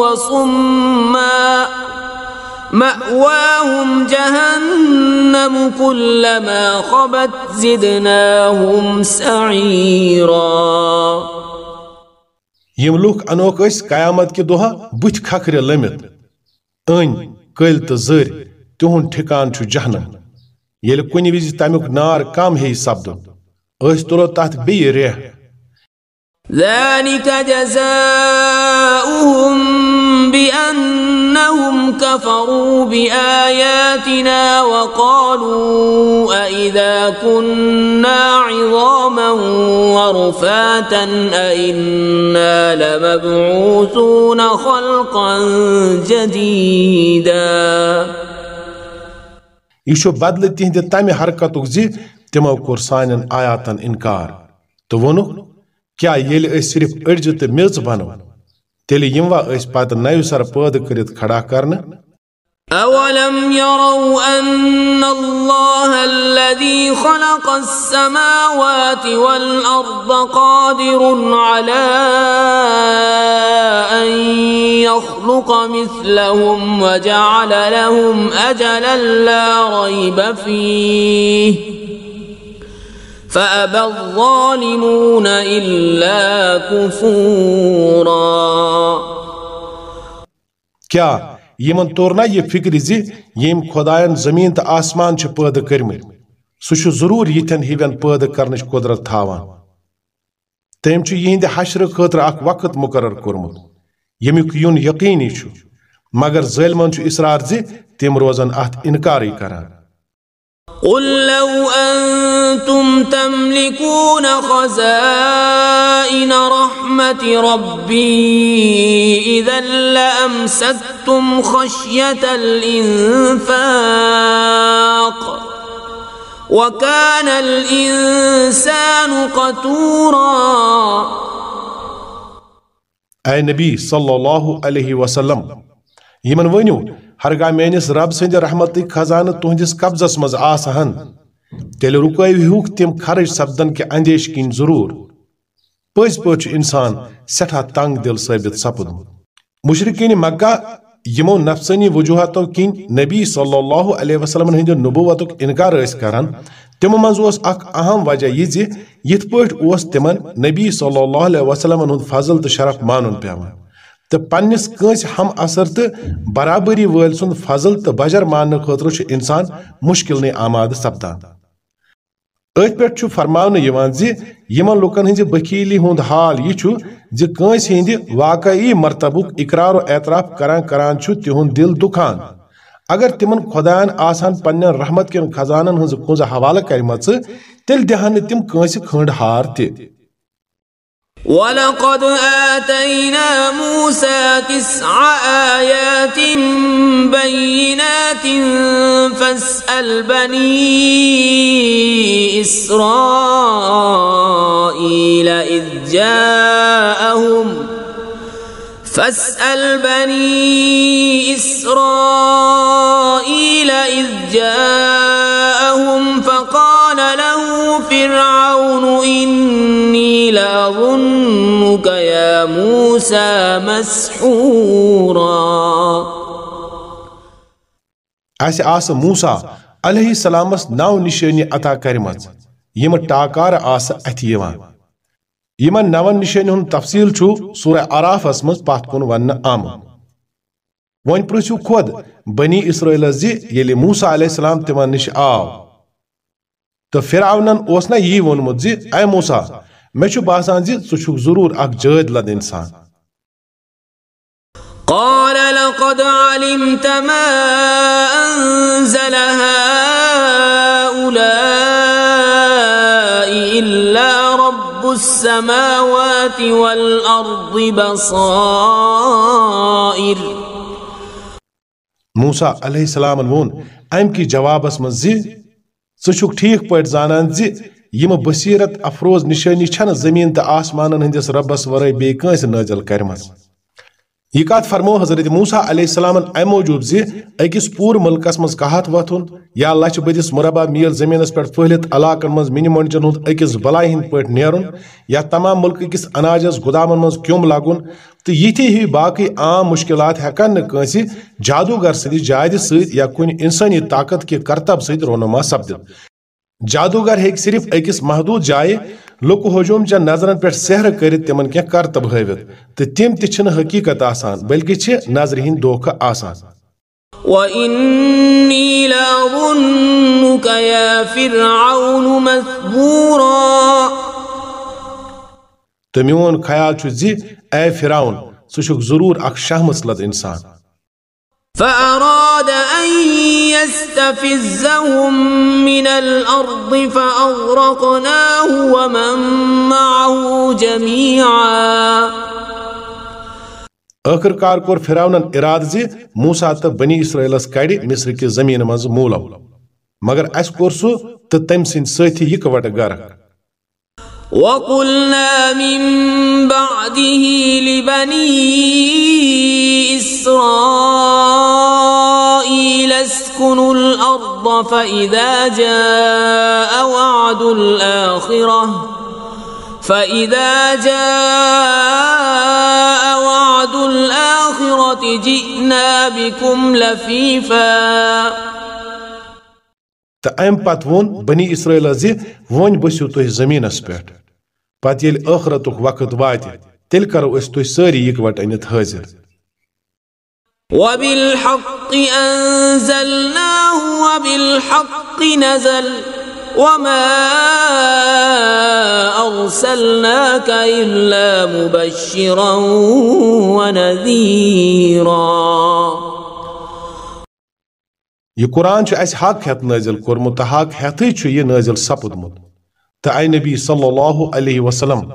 وصما مأواهم جهنم كلما خبت زدناهم سعيرا. یم لوک انوکھ اس قیامت کہ دۄہہ کھکھرِ لٔمِتھ أنۍ کٔلۍ تہٕ زٔرۍ تِہُنٛد ٹھِکان چھُ جہنم ییٚلہِ کُنہِ وِزِ تمیُک نار کم ہیٚیہِ سپدُن أسۍ تُلو تتھ بیٚیہِ ریٚہہ ذلك جزاؤهم بأنهم كفروا بآياتنا وقالوا أئذا كنا عظاما ورفاتا أئنا لمبعوثون خلقا جديدا. یہ چھُ بدلہٕ تِہنٛدِ تمہِ حرکتُک زِ تِمو کوٚر سانٮ۪ن آیاتن انکار تہٕ ووٚنُکھ کیٛاہ ییٚلہِ صرف بنو تیلہِ یِموا أسۍ پتہٕ نَوِ سر پٲدٕ کٔرِتھ کھڑا کرنہٕ أولم يروا أن الله الذي خلق السماوات والأرض قادر على أن يخلق مثلهم وجعل لهم أجلا لا ريب فيه فأبى الظالمون إلا كفورا. کیٛاہ یمن توٚر نا یہِ فکر زِ ییٚمۍ خۄدایَن زٔمیٖن تہٕ آسمان چھِ پٲدٕ کٔرمٕتۍ؟ سُہ چھُ ضروٗر یِتھٮ۪ن ہِوٮ۪ن پٲدٕ کرنٕچ قۄدرت تھاوان۔ تٔمۍ چھُ یِہنٛدِ حشرٕ خٲطرٕ اکھ وقت مقرر کوٚرمُت۔ ییٚمیُک یُن یقیٖنی چھُ۔ مگر ظٲلمن چھُ اصرار زِ تِم روزن اتھ انکارٕے کران۔ قل لو أنتم تملكون خزائن رحمة ربي إذا لأمسكتم خشية الإنفاق وكان الإنسان قتورا. اے نبی صلی اللہ علیہ وسلم یمن ؤنِو ہرگاہ میٲنِس رب سٕنٛدِ رحمتٕکۍ خزانہٕ تُہنٛدِس قبضس منٛز آسہن۔ تیٚلہِ رُکٲوِہُکھ تِم خرٕچ سپدن کہِ اندیش کِنۍ ضروٗر۔ پٔزۍ پٲٹھۍ چھُ اِنسان سٮ۪ٹھاہ تنگ دل ثٲبت سپُدمُت مشرقین مکہ یمو نفسانی وجوہاتو کِنۍ نبی صلی اللہ علیہ وسلمن ہٕنٛدِ نبوتُک انکار کران تِمو منٛز اوس اکھ اہم وجہ یہِ زِ یِتھ پٲٹھۍ اوس نبی صلی اللہ علیہ وسلمن ہُنٛد فضل تہٕ شرف مانُن پیوان۔ تو پنس کنس ہم اثر تو برابری ول سن فضل تو بجر مان خاطر انسان مشکل آماد سپدان۔ ات پہ فرماؤن یمن لکن ہز بخیلی ہند حال یہ کنس ہند واقعی مرتبک اقرار و اعتراف کران کران تہد دل دکھان۔ اگر تمن خدایان آسان پنن رحمت کن خزانن ہز کنز حوالہ کرم تیل دہن تم کنس کھنڈ ہار تہ۔ ولقد آتينا موسى تسع آيات بينات فاسأل بني إسرائيل إذ جاءهم فاسأل بني إسرائيل إذ جاءهم إني لأظنك يا موسى مسحورا. اسہِ آسہٕ موسا علیہ السلامس نو نشٲنی عطا کرمژ یم ٹاکار آسہٕ اتھِ یِوان. یمن نون نشانی ہن تفصیل چھو سورہ عرافس مز پات کن ون آم. ون پرسو خود بنی اسرائیل زی یلی موسیٰ علیہ السلام تمن نش آو. تو فرعونن اوس نا یی ونمت زی، اے موسیٰ مے باسان زی ژٕ چھُکھ ضرور اکھ جٲد لد انسان۔ قال لقد علمت ما أنزل هؤلاء إلا رب السماوات والأرض بصائر۔ موسیٰ علیہ السلام وون ام کی جوابس من زی ژٕ ٹھیک پٲٹھۍ زانان زِ یم بصیرت افروز نشانی چھن زمین تہٕ آسمانن ہندس ربس ورٲے بیٚیہِ کٲنٛسہِ نٲزل کرمژ۔ یہ کت فرمو حضرت موسیٰ علیہ السلام ام موجود زی اکس پور ملکس مز کہات وتھن یا لچھ بدس مربع میل زمینس پہ پھہلت علاقن مز منہ منچن ہند اکس بلائی ہند پہ نیرن یا تمام ملک کس اناجس گدامن مز کیوم لگن تو یتھی ہی باقی عام مشکلات ہیکن نہ جادوگر سندس جائد ست یا کن انسانی طاقت کے کرتب ست رونما سپدت جادوگر ہیک صرف اکس محدود جائے لُکہٕ ہجوم چن نظرن پہ سحر کٔرِتھ تمن کینٛہہ کرتب ہٲوِتھ تہٕ تِم تہِ حقیٖقت آسان بلکہِ چھِ نظرِ ہٕنٛدۍ دھوکہٕ آسان۔ وَإِنِّي لَأَظُنُّكَ يَا فِرْعَوْنُ مَثْبُورًا۔ تہٕ میون خیال چھُ زِ اے ژٕ چھُکھ ضروٗر اکھ شہمٕژ لد اِنسان۔ فأراد أن يستفزهم من الأرض فأغرقناه ومن معه جميعا. آخر کار کور فراونن اراد زی موسا تو بنی اسرائیلس کڑ مصر کی زمین مز مولو. مگر اس کور سو تو تم سن ساتھی یک وٹ غرق وقلنا من بعده لبني إسرائيل اسكنوا الأرض فإذا جاء وعد الآخرة فإذا جاء وعد الآخرة جئنا بكم لفيفاً. تو ام پت وون بنی اسرائیل زی ون بسو پتہ یل ٲخرت وقت وات تیل کرو اس تھی ساری اکوٹ انت حاضر. وبالحق أنزلناه وبالحق نزل وما أرسلناك إلا مبشرا ونذيرا. یہ قرآن اس حق ہت نازل کورمت تو حق ہتھے یہ نازل سپدمت تو اے نبی صلی اللہ علیہ وسلم۔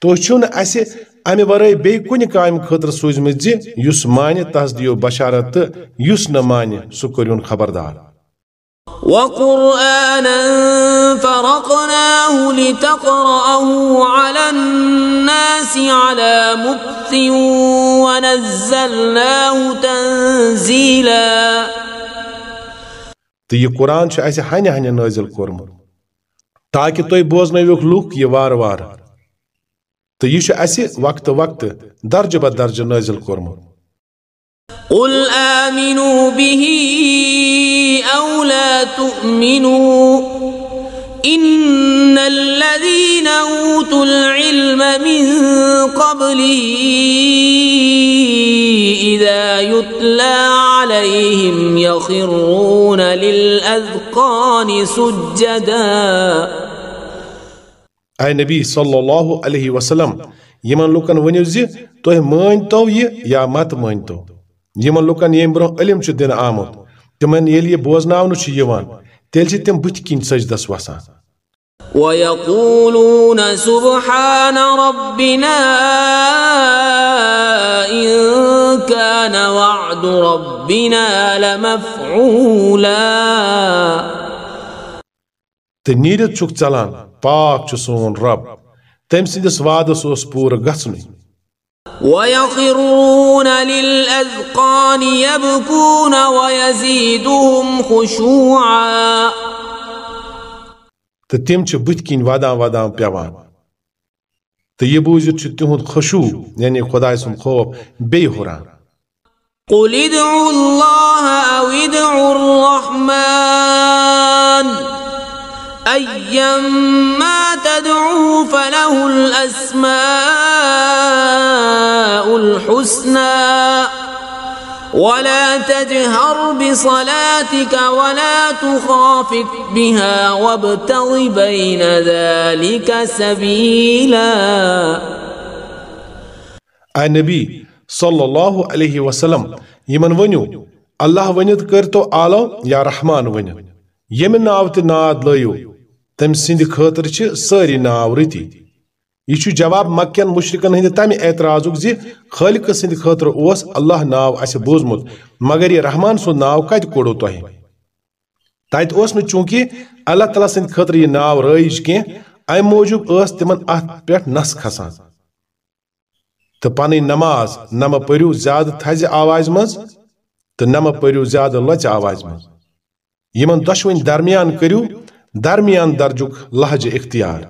تو چھو اس امہ ورائے بی کن کام خاطر سوزمت زی یس مانہ تس دیو بشارت تو یس نہ مانہ سہ کریون خبردار۔ وقرآنا فرقناه لتقرأه على الناس على مكث ونزلناه تنزيلاً۔ تو یہ قرآن اسہ ہنہ ہنہ نازل کورمت۔ تاکہ تھی بوزنوک لوک یہ وار وار۔ تو یہ اسہ وقت وقت درج بہ درج نازل کورمت قل آمنوا به او لا تؤمنوا۔ إن الذين أوتوا العلم من قبله إذا يتلى عليهم يخرون للأذقان سجدا. اے نبی صلی اللہ علیہ وسلم یمن لوکن ونیو زی تو مان تو یہ یا مت مان تو یمن لوکن یم برو علم چھ دین آمد تمن یل یہ بوزناون چھ یوان تیل چھ تم بت کین سجدس وسان ويقولون سبحان ربنا إن كان وعد ربنا لمفعولا. تنيرت چوك چلان پاک چھ سون رب. تم سندس وعدس اوس پور گژھنٕے ويخرون للأذقان يبكون ويزيدهم خشوعا. تو تم بت کن ودان ودان پیوان تو یہ بوزت تہد خشو یعنی خدا سن خوف بی ہران قل ادعوا الله أو ادعوا الرحمن. ايما تدعوا فله الأسماء الحسنى. ولا تجهر بصلاتك ولا تخافت بها وابتغ بين ذلك سبيلا. أي نبي صلى الله عليه وسلم يمن ونيو الله ونيت کرتو آلو يا رحمان ونيت يمن ناو ناد ليو. تم سند خاطر ساری ناو رتی۔ یہ جواب مکین مشرقن ہند تمہ اعتراض زی خالق سند خاطر اس اللہ ناو اس بوزمت، مگر یہ رحمان سن ناو کت کوڑو تہ تت اس چونکہ اللہ تعالیٰ سند خاطر یہ ناو رائج کی ام موجوب اس تمن ات پہ نس کھسان۔ تو پن نماز نم پریو زیادہ تھز آواز مز تو نم پریو زیادہ لچ آواز مز یمن دشوین درمیان کریو درمیان درجک لہجہ اختیار۔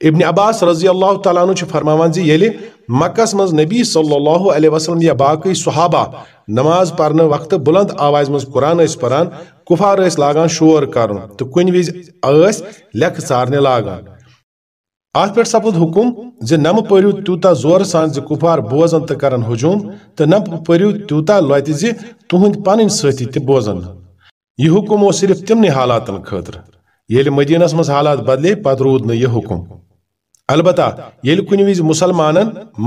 ابن عباس رضی اللہ تعالیٰ عنہ فرماوان جی، یعنی زی یلی مکس مز نبی صلی اللہ علیہ وسلم یا باقی صحابہ نماز پرنے وقت بلند آواز مز قرآن اس پران، کفار اس لاغان شور کرن۔ تو کن ویز اس لکھ سارنے لاغان۔ آت پر سپود حکم زی نم پریو تیوتا زور سان زی کفار بوزن تا کرن حجوم تا نم پریو تیوتا لویتی زی تہند پانین ساتی تی بوزن۔ یہ حکم وہ صرف تمنی حالاتن خاطر۔ یل مدینس مز حالات بدلے پت رود نہ یہ حکم البتہ یل کن وز مسلمان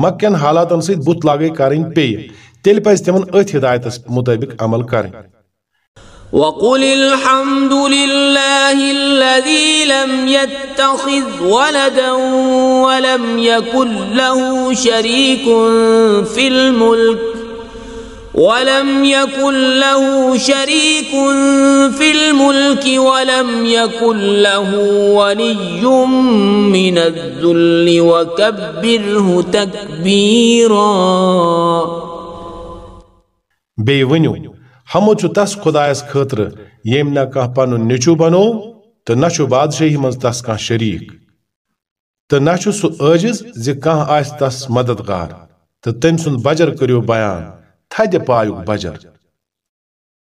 مکن حالاتن ست بت لاگے کریں پی تیل پز تمن ات ہدایت مطابق عمل کریں وقل الحمد لله الذي لم يتخذ ولدا ولم يكن له شريك في الملك. ولم يكن له شريك في الملك ولم يكن له ولي من الذل وكبره تكبيرا. بی ونیو ہمو چھ تس خدایس خاطر یم نہ کانٛہہ پنن نیچو بنو تو نہ چھ بادشاہی مز تس کانٛہہ شریک. تو نہ چھ سہ عاجز زِ آسہِ تس مددگار. تو تٔمۍ سُنٛد بجر کٔرِو بیان. تھدِ پایُک بجر